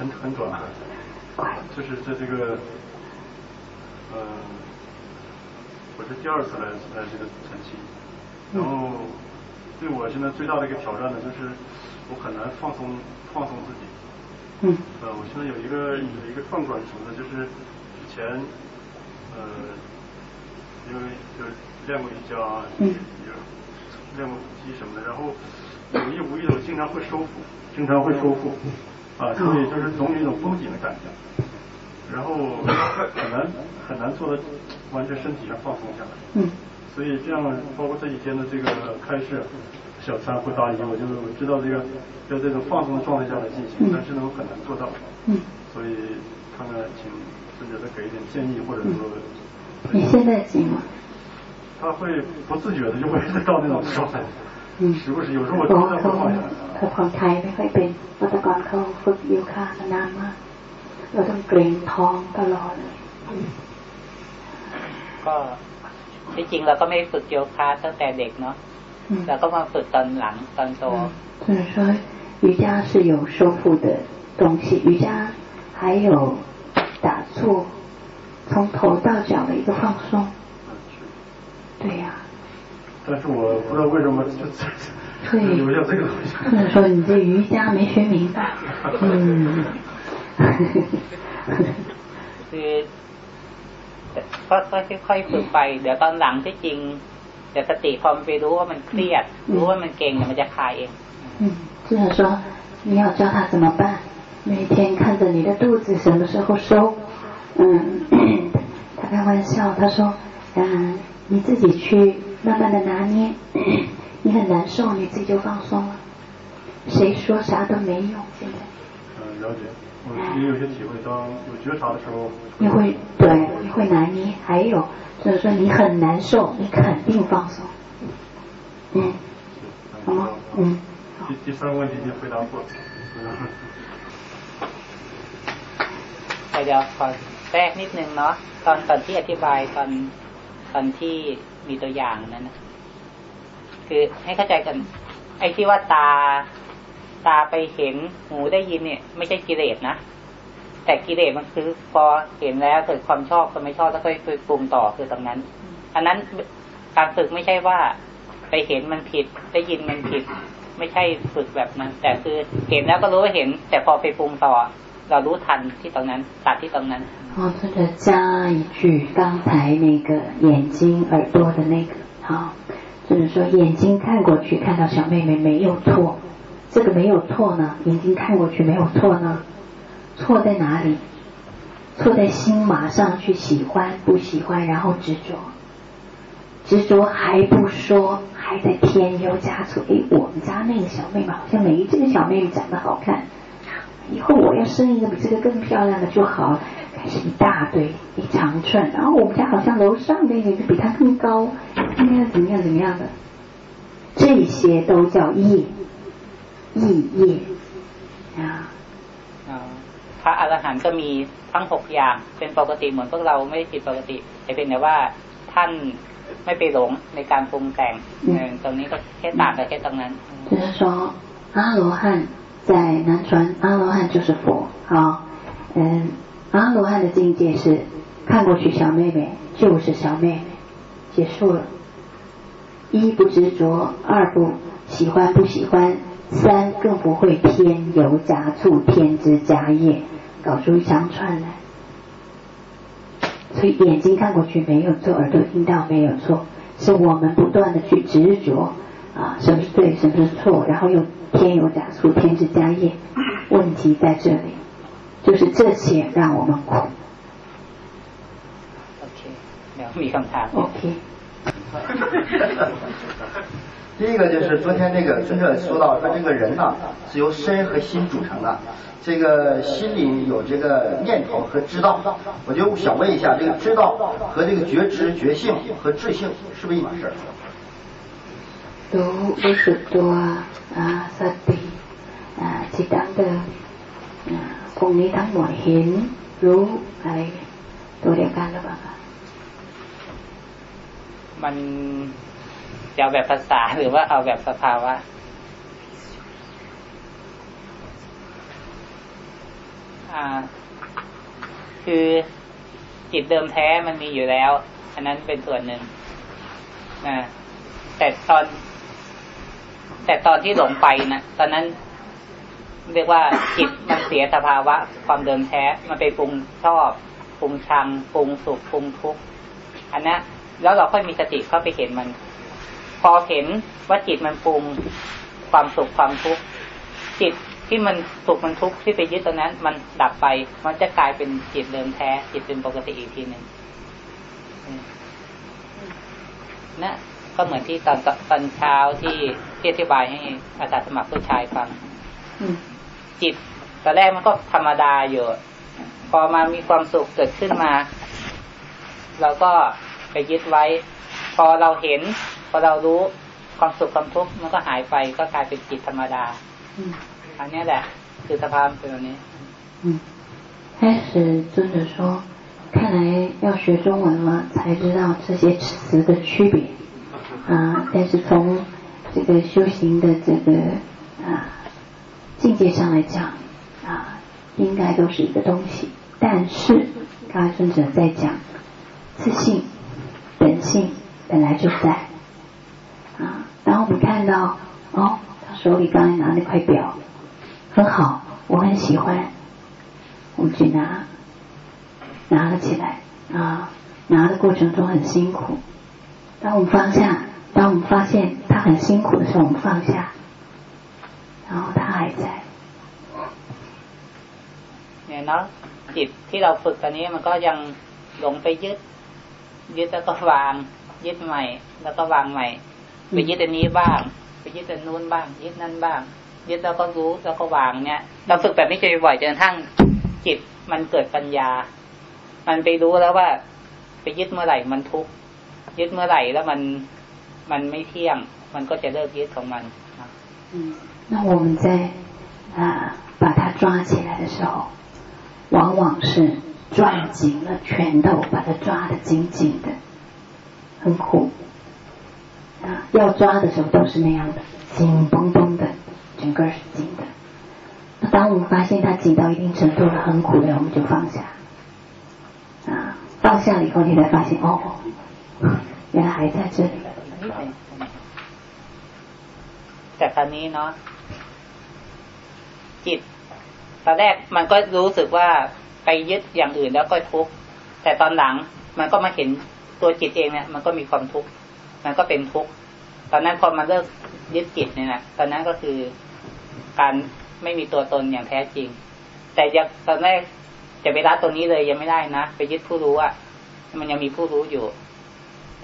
很很短。就是在这个，呃，我是第二次来来这个晨曦，然后对我现在最大的一个挑战呢，就是我很难放松放松自己。嗯。呃，我现在有一个有一个状况是什么呢？就是之前呃，因为就练过瑜伽，嗯，练过腹肌什么的，然后有意无意的我经常会收腹，经常会收腹。啊，所以就是总有一种绷紧的感觉，然后 很难很难做到完全身体上放松下来。嗯。所以这样，包括这几天的这个开示，小餐会答应我，就是我知道这个在这种放松的状态下来进行，但是呢，我很难做到。嗯。所以看看，请尊者再给一点建议，或者说。你现在紧吗？他会不自觉的就会 到那种状态。嗯。时不时，有时候我真的会放下。เขาผ่อนคลายไม่ค่อยเป็นเมื่อก่อนเขาฝึกโยคะมานานมากเราต้องเกรงท้องตลอดเลยก็ที่จริงเราก็ไม่ฝึกโยคะตั้งแต่เด็กเนาะเราก็มาฝึกตอนหลังตอนโต所以说瑜伽是有收复的东西瑜伽还有打坐从头到脚的一个放松对呀 但是我不知道为什么就对，留下这个东西。或者说你这瑜伽没学明白。嗯。คือก็ค่อยๆฝึกไป เดี๋ยวตอนหลังที่จริงเดี๋ยวสติพอมันไปรู้ว่ามันเครียด รู้ว่ามันเก่งเดี๋ยวมันจะคลายเอง嗯，就是说你要教他怎么办？每天看着你的肚子什么时候收？嗯，他开玩笑，他说，嗯，你自己去 慢慢的拿捏。你很难受，你自己就放松了。谁说啥都没用，现在。嗯，了解。我也有些体会，当有觉察的时候。你会对，你会拿捏。还有，就是说你很难受，你肯定放松。嗯。好吗？嗯。第第三个问题你回答过。เดี๋ยวขอแทรกนิดนึงเนาะตอนตอนที่อธิบายตอนตอนที่ มีตัวอย่างนั้นนะคือให้เข้าใจกัน ไอ้ที่ว่าตาตาไปเห็นหูได้ยินเนี่ย ไม่ใช่กิเลสนะแต่กิเลสมันคือพอเห็นแล้วเกิดความชอบก็ไม่ชอบแล้วก็ไปปรุงต่อคือตรงนั้น อันนั้นการฝึกไม่ใช่ว่า ไปเห็นมันผิดได้ยินมันผิด ไม่ใช่ฝึกแบบนั้น แต่คือเห็นแล้วก็รู้ว่าเห็น แต่พอไปปรุงต่อ เรารู้ทันที่ตรงนั้นตัดที่ตรงนั้น哦，这个加一句刚才那个眼睛、耳朵的那个，好，就是说眼睛看过去看到小妹妹没有错，这个没有错呢，眼睛看过去没有错呢，错在哪里？错在心马上去喜欢不喜欢，然后执着。执着还不说，还在添油加醋。哎，我们家那个小妹妹好像没这个小妹妹长得好看， 以后我要生一个比这个更漂亮的就好了。开始一大堆一长串，然后我们家好像楼上那个就比她更高，应该怎么样怎么样的，这些都叫业，意业啊。พระอรหันต์ก็มีทั้งหกอย่างเป็นปกติเหมือนพวกเราไม่ได้ผิดปกติแต่เป็นแต่ว่าท่านไม่ไปหลงในการปรุงแต่งตรงนี้ก็แค่ต่างกันแค่ตรงนั้น就是说阿罗汉 在南传阿罗汉就是佛。啊嗯阿罗汉的境界是看过去小妹妹就是小妹妹结束了。一不执着二不喜欢不喜欢三更不会添油加醋添枝加叶搞出一长串来。所以眼睛看过去没有错，耳朵听到没有错，是我们不断的去执着啊，什么是对，什么是错，然后又添油加醋、添枝加叶。问题在这里，就是这些让我们苦。OK，没看他。OK。第一个就是昨天那个尊者说到说这个人呢是由身和心组成的。这个心里有这个念头和知道，我就想问一下，这个知道和这个觉知、觉性和智性是不是一码事？ รู้รู้สึกตัวสติจิตตั้งเดิมพวกนี้ทั้งหมดเห็น รู้อะไรตัวเดียวกันหรือเปล่าคะมันจะเอาแบบภาษาหรือว่าเอาแบบสภาวะคือจิตเดิมแท้มันมีอยู่แล้ว อันนั้นเป็นส่วนหนึ่งนะแต่ตอน แต่ตอนที่หลงไปนะตอนนั้นเรียกว่าจิตมันเสียสภาวะ ความเดิมแท้มันไปปรุงชอบปรุงชังปรุงสุขปรุงทุกข์อันนั้นแล้วเราค่อยมีสติเข้าไปเห็นมัน พอเห็นว่าจิตมันปรุงความสุขความทุกข์จิตที่มันสุขมันทุกข์ที่ไปยึดตรงนั้น มันดับไป มันจะกลายเป็นจิตเดิมแท้ จิตเป็นปกติอีกทีหนึ่งนะก็เหมือนที่ตอนตอนเช้าที่ ที่อธิบายให้อาจารย์สมัครผู้ชายฟังจิตตอนแรกมันก็ธรรมดาอยู่ พอมามีความสุขเกิดขึ้นมา เราก็ไปยึดไว้ พอเราเห็น พอเรารู้ความสุขความทุกข์มันก็หายไป ก็กลายเป็นจิตธรรมดาอันนี้แหละคือสภาพเป็นแบบนี้嗯开始尊者说看来要学中文了才知道这些词的区别啊但是从 这个修行的这个啊境界上来讲啊应该都是一个东西但是刚才尊者在讲自信本性本来就在啊当我们看到哦他手里刚才拿那块表很好，我很喜欢。我们去拿，拿了起来啊，拿的过程中很辛苦。当我们放下，当我们发现他很辛苦的时候，我们放下，然后他还在。เนี่ยเนาะจิตที่เราฝึกตอนนี้มันก็ยังหลงไปยึด ยึดแล้วก็วาง ยึดใหม่ แล้วก็วางใหม่ ไปยึดอันนี้บ้าง ไปยึดอันนู้นบ้าง ยึดนั่นบ้างยึดแล้วก็รู้แล้วก็วางเนี่ยเราฝึกแบบนี้จะบ่อยจนกระทั่งจิตมันเกิดปัญญา มันไปรู้แล้วว่า ไปยึดเมื่อไหร่มันทุกข์ยึดเมื่อไหร่แล้วมัน มันไม่เที่ยง มันก็จะเลิกยึดของมัน嗯，那我们在啊把它抓起来的时候，往往是攥紧了拳头，把它抓得紧紧的，很苦啊。要抓的时候都是那样的，紧绷绷的。整个是紧的。那当我们发现它紧到一定程度了，很苦的，我们就放下。啊，放下了以后，你才发现哦， 原来还在这里。 แต่คราวนี้เนาะจิตตอนแรกมันก็รู้สึกว่าไปยึดอย่างอื่นแล้วก็ทุกข์แต่ตอนหลังมันก็มาเห็นตัวจิตเองเนี่ย มันก็มีความทุกข์มันก็เป็นทุกข์ตอนนั้นพอมาเลิกยึดจิตเนี่ยนะตอนนั้นก็คือการไม่มีตัวตนอย่างแท้จริง แต่ยังตอนแรกจะไปรัดตัวนี้เลยยังไม่ได้นะไปยึดผู้รู้อะมันยังมีผู้รู้อยู่ แ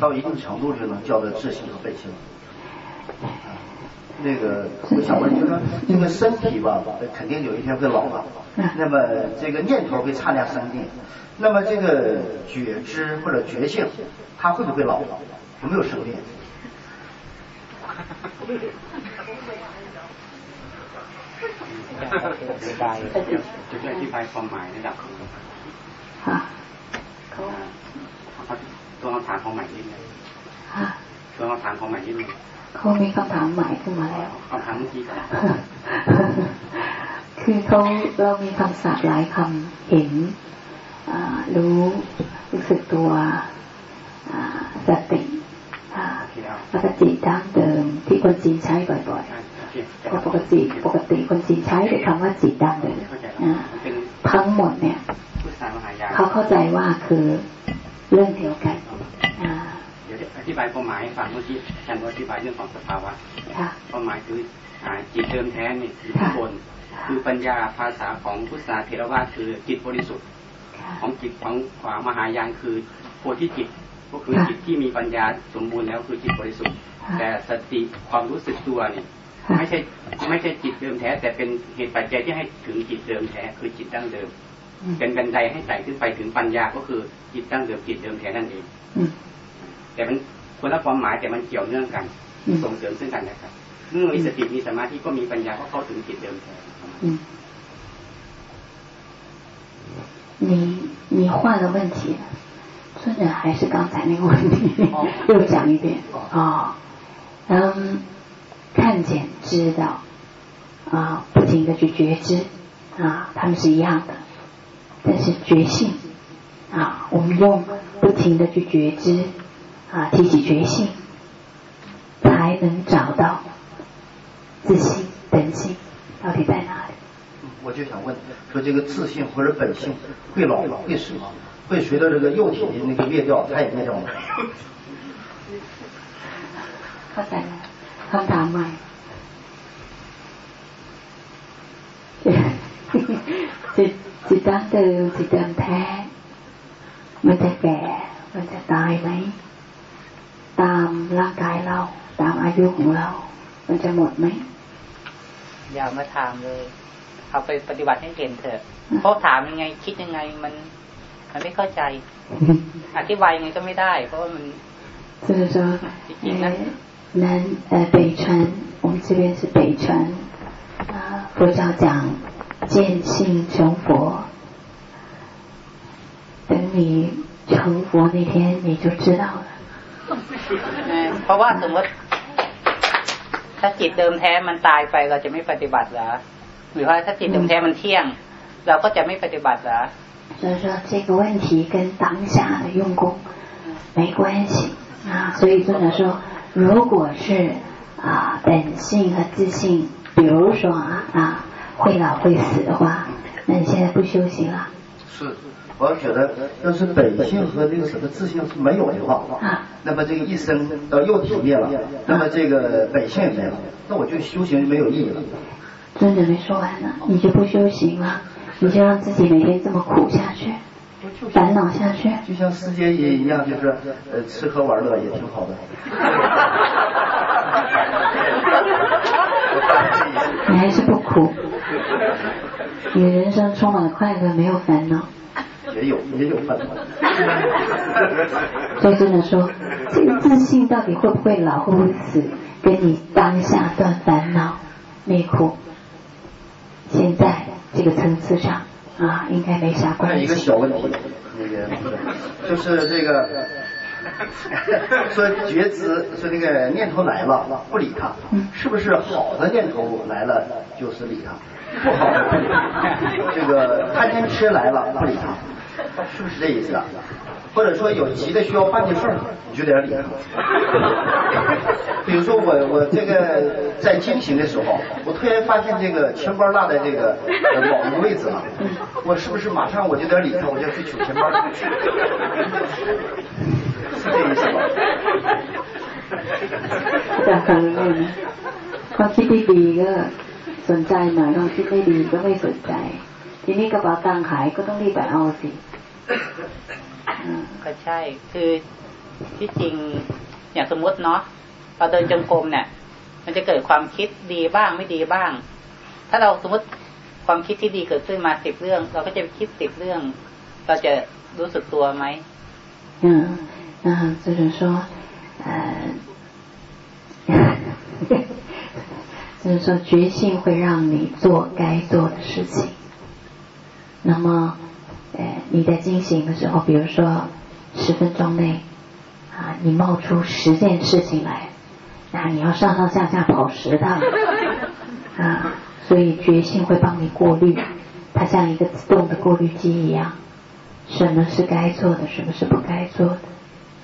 到一定程度就能叫做自信和本性那个，我想问，就是说，这个身体吧，肯定有一天会老了，那么这个念头会刹那生灭，那么这个觉知或者觉性，它会不会老？有没有生灭？就是อธิบายความหมายระดับ คำถามของใหม่นิดนึงตัวคำถามของใหม่นิดนึงเขามีคำถามใหม่ขึ้นมาแล้วคำถามเมื่อกี้ก่อนคือเขาเรามีคำศัพท์หลายคำเห็นรู้รู้สึกตัวสติปกติดั้งเดิม ที่คนจีนใช้บ่อยๆก็ปกติปกติคนจีนใช้เป็นคำว่าจิตดั้งเดิมทั้งหมดเนี่ยเขาเข้าใจว่าคือเรื่องเดียวกันอ ธิบายความหมายฟังเมื่อกี้ฉันอธิบายเรื่องของสภาวะความหมายคือจิตเดิมแท้นี่คือข้างบนคือปัญญาภาษาของพุทธาเทรวาคือจิตบริสุทธิ์ ของจิตของขวามหายานคือโพธิจิต ก็คือจิตที่มีปัญญาสมบูรณ์แล้วคือจิตบริสุทธิ์ แต่สติความรู้สึกตัวนี่ไม่ใช่ไม่ใช่จิตเดิมแท้ แต่เป็นเหตุปัจจัยที่ให้ถึงจิตเดิมแท้ คือจิตดั้งเดิม เป็นบันไดให้ไต่ขึ้นไปถึงปัญญาก็คือจิตดั้งเดิมจิตเดิมแท้นั่นเองแต่มัน คนละความหมายแต่มันเกี่ยวเนื่องกันส่งเสริมซึ่งกันนะครับเมื่อมีสติมีสมาธิก็มีปัญญาก็เข้าถึงจิตเดิมแท้你你换了问题，尊者还是刚才那个问题，又讲一遍啊。嗯，看见、知道啊，不停的去觉知啊，他们是一样的。但是觉性啊，我们用不停的去觉知。 啊，提起觉性，才能找到自信本性到底在哪里？我就想问，说这个自信或者本性会老吗？会死吗？会随着这个肉体那个灭掉，它也灭掉吗？เข้าใจแล้วคำถามใหม่จิตจิตดั้งเดิมจิตเดิมแท้มันจะแก่มันจะตายไหมตาม ร่างกายเราตามอายุของเรา มันจะหมดไหมอย่ามาถามเลยเอาไปปฏิบัติให้เห็นเถอะเพราะถามยังไง คิดยังไงมันมันไม่เข้าใจ อธิบายยังไงก็ไม่ได้ เพราะว่ามัน就是说，呃，南呃北传，我们这边是北传啊，佛教讲见性成佛，等你成佛那天你就知道了。 เพราะว่าสมมติ ถ้าจิตเดิมแท้มันตายไปเราจะไม่ปฏิบัติหรอหรือว่าถ้าจิตเดิมแท้มันเที่ยง เราก็จะไม่ปฏิบัติหรอ所以说这个问题跟当下的用功没关系啊，所以尊者说，如果是啊本性和自信，比如说啊啊会老会死的话，那你现在不修行了。是。 我觉得，要是本性和那个什么自信是没有的话，那么这个一生到肉体灭了，那么这个本性也没了，那我就修行就没有意义了。尊者没说完呢，你就不修行了，你就让自己每天这么苦下去，烦恼下去，就像世间也一样，就是呃吃喝玩乐也挺好的。你还是不苦，你人生充满了快乐，没有烦恼。也有也有烦恼。所以真的说，这个自信到底会不会老，会不会死？跟你当下断烦恼内苦，现在这个层次上啊，应该没啥关系。还有一个小问题，那个就是这个说觉知，说那个念头来了不理他，是不是好的念头来了就是理他，不好的不理他？这个贪嗔痴来了不理他，是不是这意思啊？或者说有急的需要办的事儿，你就得理他。比如说我我这个在惊醒的时候，我突然发现这个钱包落在这个某一个位置了，我是不是马上我就得理他，我就去取钱包？是这意思吗？จะฟังเลยนะความคิดที่ดีก็สนใจหน่อยความคิดไม่ดีก็ไม่สนใจ ทีนี้กระเป๋าตังค์หายก็ต้องรีบไปเอาสิ ก็ใช่ คือที่จริงอย่างสมมติเนาะเราเดินจงกรมเนี่ย มันจะเกิดความคิดดีบ้างไม่ดีบ้าง ถ้าเราสมมติความคิดที่ดีเกิดขึ้นมาสิบเรื่อง เราก็จะคิดสิบเรื่อง เราจะรู้สึกตัวไหม嗯嗯，就是说，呃，就是说觉性会让你做该做的事情。 那么，呃，你在进行的时候，比如说十分钟内啊，你冒出十件事情来，那你要上上下下跑十趟 啊，所以觉性会帮你过滤，它像一个自动的过滤机一样，什么是该做的，什么是不该做的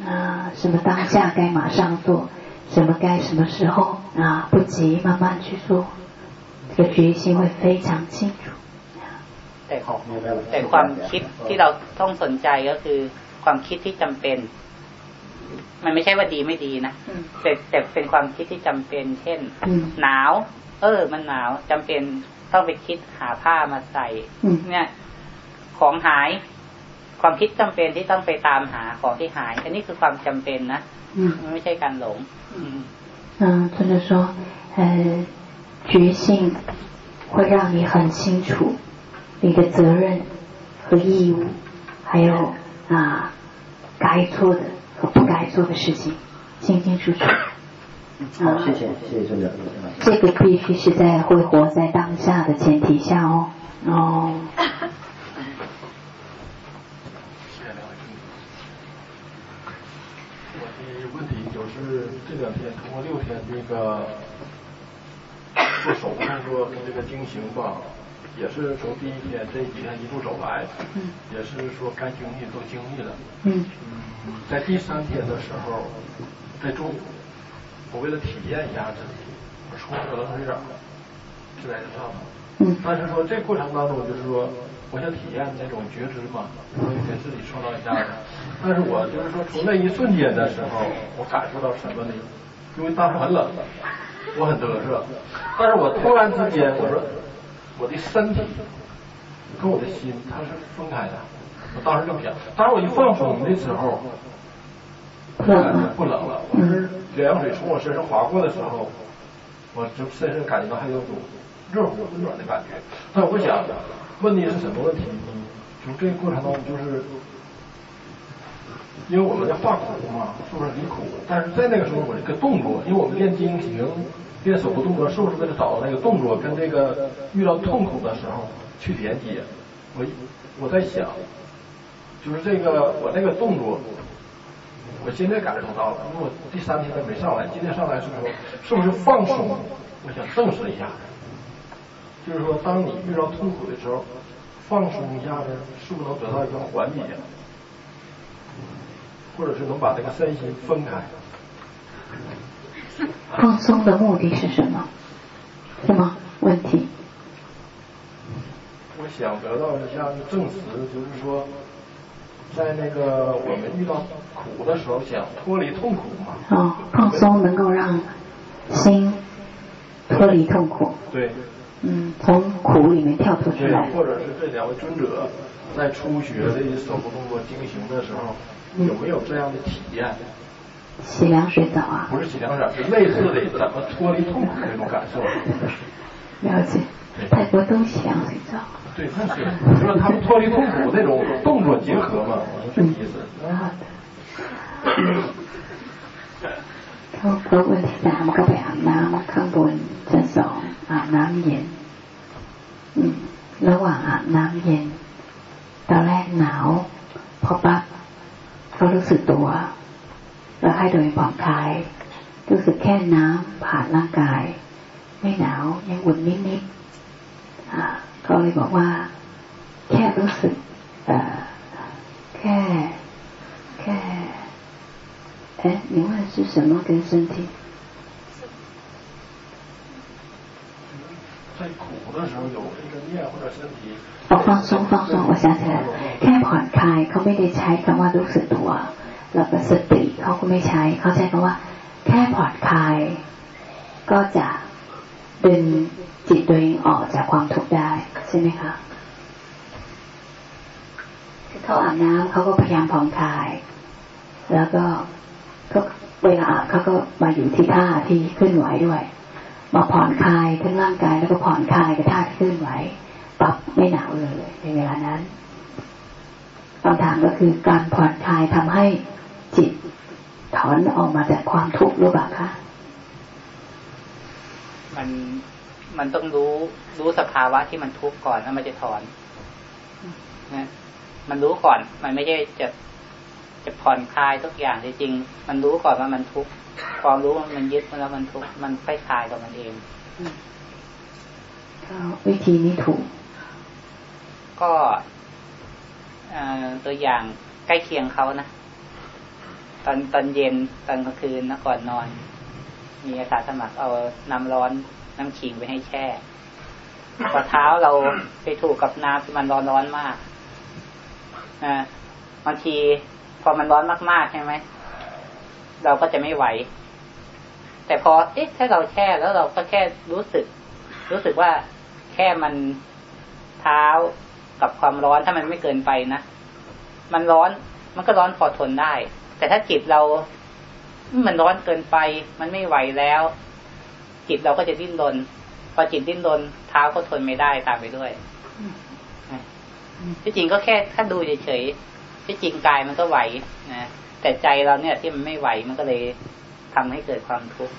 啊，什么当下该马上做，什么该什么时候啊，不急，慢慢去做，这个觉性会非常清楚。 แต่แต่ความคิดที่เราต้องสนใจก็คือความคิดที่จำเป็น มันไม่ใช่ว่าดีไม่ดีนะแต่แต่เป็นความคิดที่จำเป็น เช่นหนาว เออ มันหนาว จำเป็นต้องไปคิดหาผ้ามาใส่เนี่ย ของหาย ความคิดจำเป็นที่ต้องไปตามหาของที่หาย อันนี้คือความจำเป็นนะมันไม่ใช่การหลง嗯，就是说，呃，觉性会让你很清楚 你的责任和义务，还有啊该做的和不该做的事情，清清楚楚。好，谢谢，谢谢尊者。这个必须是在会活在当下的前提下哦。哦。我的问题就是这两天通过六天这个做手动作跟这个经行吧。也是从第一天这几天一路走来，嗯，也是说该经历都经历了，嗯嗯，在第三天的时候，在中午，我为了体验一下子，我冲了个冷水澡，就在这上头，嗯，但是说这过程当中就是说，我想体验那种觉知嘛，给自己创造一下子，但是我就是说从那一瞬间的时候，我感受到什么呢？因为当时很冷，我很得瑟，但是我突然之间我说。我的身体跟我的心它是分开的，我当时就想，当时我一放松的时候，不冷不冷了，我是凉水从我身上划过的时候，我就深深感觉到还有种热乎温暖的感觉。但我想问的是什么问题？就这个过程当中，就是因为我们在化苦嘛，是不是离苦？但是在那个时候，我这个动作，因为我们练经行。练手部动作是不是为了找到那个动作跟这个遇到痛苦的时候去连接？我我在想，就是这个我那个动作，我现在感受到了，因为我第三天还没上来，今天上来是说是不是放松？我想证实一下，就是说当你遇到痛苦的时候，放松一下呢，是不是能得到一个缓解？或者是能把这个身心分开？放松的目的是什么？什么问题？我想得到一下证实，就是说，在那个我们遇到苦的时候，想脱离痛苦嘛。哦，放松能够让心脱离痛苦。对。嗯，从苦里面跳脱出来。或者是这两位尊者在初学的手部动作进行的时候，有没有这样的体验？洗凉水澡啊？不是洗凉水，是类似的怎么脱离痛苦那种感受。了解。泰国都洗凉水澡。对，那是，就是他们脱离痛苦那种动作结合嘛，这意思。好的。 เขาเขาวันที่สามก็ไปอาบน้ำข้างบนชั้นสองอาบน้ำเย็นระหว่างอาบน้ำเย็นตอนแรกหนาวพอปั๊บเขารู้สึกตัว แล้วให้โดยผ่อนคลายรู้สึกแค่น้ำผ่านร่างกาย ไม่หนาวยังอุ่นนิดๆเขาเลยบอกว่า แค่รู้สึกแค่แค่哎，你问是什么跟身体？在苦的时候有这个念或者身体。哦，放松放松，我想起来了，แค่ผ่อนคลายเขาไม่ได้ใช้คำว่ารู้สึกตัว แล้วก็สติเขาก็ไม่ใช้ เขาใช้คำว่า แค่ผ่อนคลาย ก็จะดึงจิตตัวเองออกจากความทุกข์ได้ใช่ไหมคะเขาอาบน้ำเขาก็พยายามผ่อนคลาย แล้วก็ก็เวลาอาบเขาก็มาอยู่ที่ท่าที่เคลื่อนไหวด้วยมาผ่อนคลายทั้งร่างกายแล้วก็ผ่อนคลายกับท่าที่เคลื่อนไหวปรับไม่หนาวเลยในเวลานั้นคำถามก็คือการผ่อนคลายทำให้ จิตถอนออกมาจากความทุกข์หรือเปล่าคะ มันมันต้องรู้รู้สภาวะที่มันทุกข์ก่อนแล้วมันจะถอนนะมันรู้ก่อน มันไม่ใช่จะจะผ่อนคลายทุกอย่างจริงมันรู้ก่อนว่ามันทุกข์พอรู้ว่ามันยึดแล้วมันทุกข์มันค่อยคลายกับมันเองวิธีนี้ถูก ก็ตัวอย่างใกล้เคียงเขานะ ตอนตอนเย็นตอนกลางคืนนะก่อนนอน มีอาสาสมัครเอาน้ำร้อนน้ำขิงไปให้แช่พอเท้าเราไปถูกกับน้ำที่มันร้อนร้อนมากนะบางทีพอมันร้อนมากๆใช่ไหมเราก็จะไม่ไหว แต่พอเอ๊ะถ้าเราแช่แล้วเราก็แค่รู้สึก รู้สึกว่าแค่มันเท้ากับความร้อนถ้ามันไม่เกินไปนะมันร้อนมันก็ร้อนพอทนได้ แต่ถ้าจิตเรา มันร้อนเกินไป มันไม่ไหวแล้ว จิตเราก็จะดิ้นรน พอจิตดิ้นรนเท้าก็ทนไม่ได้ตามไปด้วยที่จริงก็แค่ถ้าดูเฉยที่จริงกายมันก็ไหวนะแต่ใจเราเนี่ยที่มันไม่ไหวมันก็เลยทำให้เกิดความทุกข์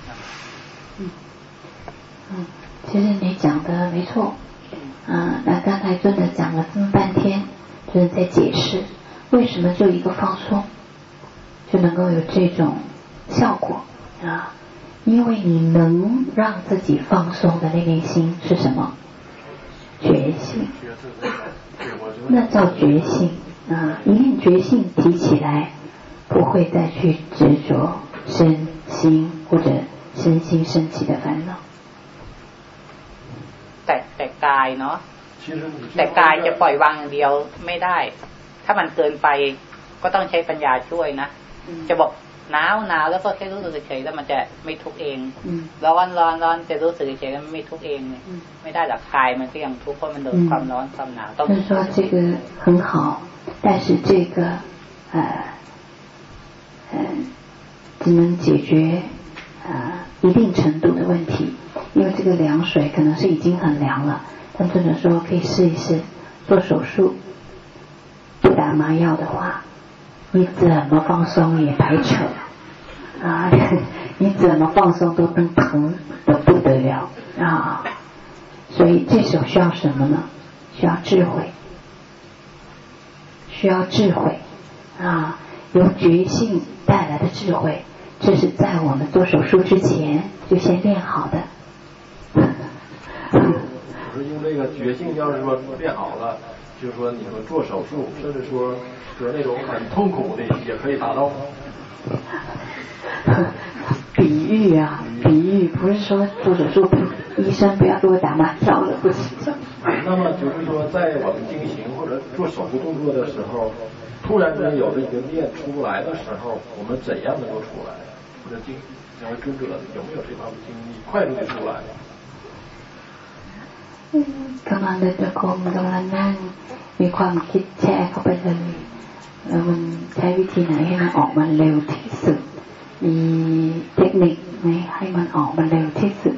其实你讲的没错，啊，那刚才尊者讲了这么半天，就是在解释为什么就一个放松 就能够有这种效果啊，因为你能让自己放松的那念心是什么？觉性，那叫觉性。啊，一念觉性提起来，不会再去执着身心或者身心升起的烦恼。แต่แต่กายเนาะแต่กายจะปล่อยวางอย่างเดียวไม่ได้ ถ้ามันเกินไปก็ต้องใช้ปัญญาช่วยนะ จะบอกหนาวหนาวแล้วก็แค่รู้สึกเฉยแล้วมันจะไม่ทุกเองร้อนร้อนร้อนจะรู้สึกเฉยแล้วไม่ทุกเองเนี่ยไม่ได้หลักกายมันก็ยังทุกเพราะมันโดนความร้อนความหนาวต้อง说这个很好但是这个呃嗯只能解决啊一定程度的问题，因为这个凉水可能是已经很凉了。但尊者说可以试一试做手术，不打麻药的话， 你怎么放松也白扯啊！你怎么放松都能疼的不得了啊！所以这时候需要什么呢？需要智慧。需要智慧啊，由觉性带来的智慧，这是在我们做手术之前就先练好的。不是用这个觉性，要是说练好了，就是说你们做手术，甚至说得那种很痛苦的，也可以达到。比喻啊，比喻不是说做手术，医生不要给我打麻药了，不行。那么就是说，在我们进行或者做手术动作的时候，突然间有了一个念出不来的时候，我们怎样能够出来？或者经两位尊者有没有这方面经历，快速的出来？ กำลังเดินจงกรมกำลังนั่ง มีความคิดแช่เข้าไปเลยแล้วมันใช้วิธีไหนให้มันออกมาเร็วที่สุด มีเทคนิคไหมให้มันออกมาเร็วที่สุด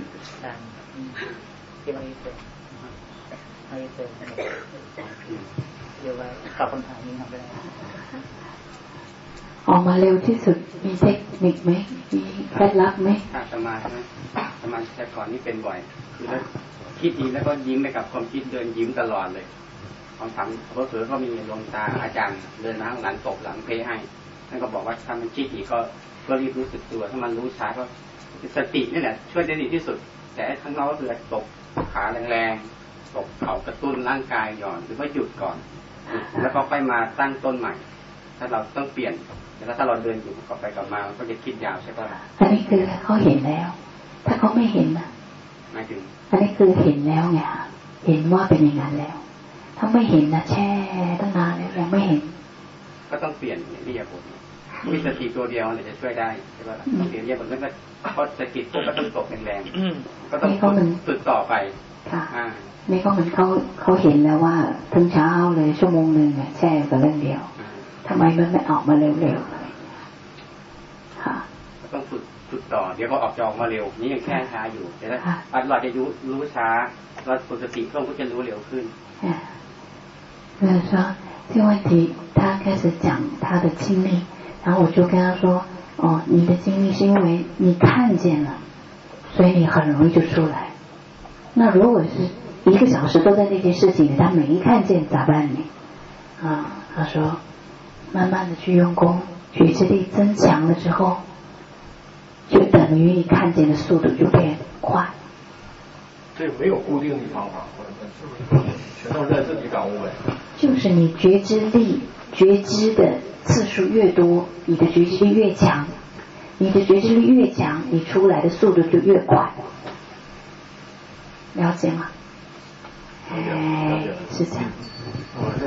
ไม่เคยเรียกว่าตอบคำถามนี้ทำได้ออกมาเร็วที่สุดมีเทคมีไหมมีเคล็ดลับไหมสมาใช่ไหมสมาแต่ก่อนนี่เป็นบ่อย คือแล้ว คิดดีแล้วก็ยิ้มไปกับความคิดเดินยิ้มตลอดเลยของถามเพอเผลอก็มีดวงตาอาจารย์เดินมาข้างหลังตบหลังเพให้ท่านก็บอกว่าถ้ามันคิดอีกก็ก็รีบรู้สึกตัวถ้ามันรู้ช้าก็สตินี่แหละช่วยได้ดีที่สุด แต่ข้างนอกก็คือตบขาแรงๆตบเข่ากระตุ้นร่างกายหย่อนหรือว่าหยุดก่อน แล้วก็ค่อยมาตั้งต้นใหม่ ถ้าเราต้องเปลี่ยนแล้วถ้าเราเดินอยู่กลับไปกลับมาก็จะคิดยาวใช่ปะอันนี้คือเขาเห็นแล้ว ถ้าเขาไม่เห็นนะ หมายถึงอันนี้คือเห็นแล้วไงเห็นว่าเป็นอย่างนั้นแล้ว ถ้าไม่เห็นนะแช่ตั้งนานแล้วยังไม่เห็น ก็ต้องเปลี่ยนนี่อย่าบทมีสติตัวเดียวเนี่ยจะช่วยได้ใช่ปะต้องเปลี่ยนเรียบทนั่นก็พอจะกิดก็ต้องตกแรงๆก็ต้องฝึกต่อไปค่ะนี่ก็เหมือนเขาเขาเห็นแล้วว่าทั้งเช้าเลยชั่วโมงหนึ่งเนี่ยแช่กับเรื่องเดียวทำไมมันไม่ออกมาเร็วๆเลยค่ะต้องฝึก ฝึกต่อ เดี๋ยวก็ออกจะออกมาเร็ว นี่ยังแค่ช้าอยู่แต่ถ้าเราจะรู้รู้ช้าเราฝึกสติเพิ่มก็จะรู้เร็วขึ้น就是说这个问题，他开始讲他的经历，然后我就跟他说：“哦，你的经历是因为你看见了，所以你很容易就出来。那如果是一个小时都在那件事情里，他没看见咋办呢？”啊，他说。慢慢的去用功，觉知力增强了之后， 就等于你看见的速度就变快。这没有固定的方法，是不是？全都是在自己感悟呗。就是你觉知力、觉知的次数越多，你的觉知力越强，你的觉知力越强，你出来的速度就越快。了解吗？哎，是这样。我这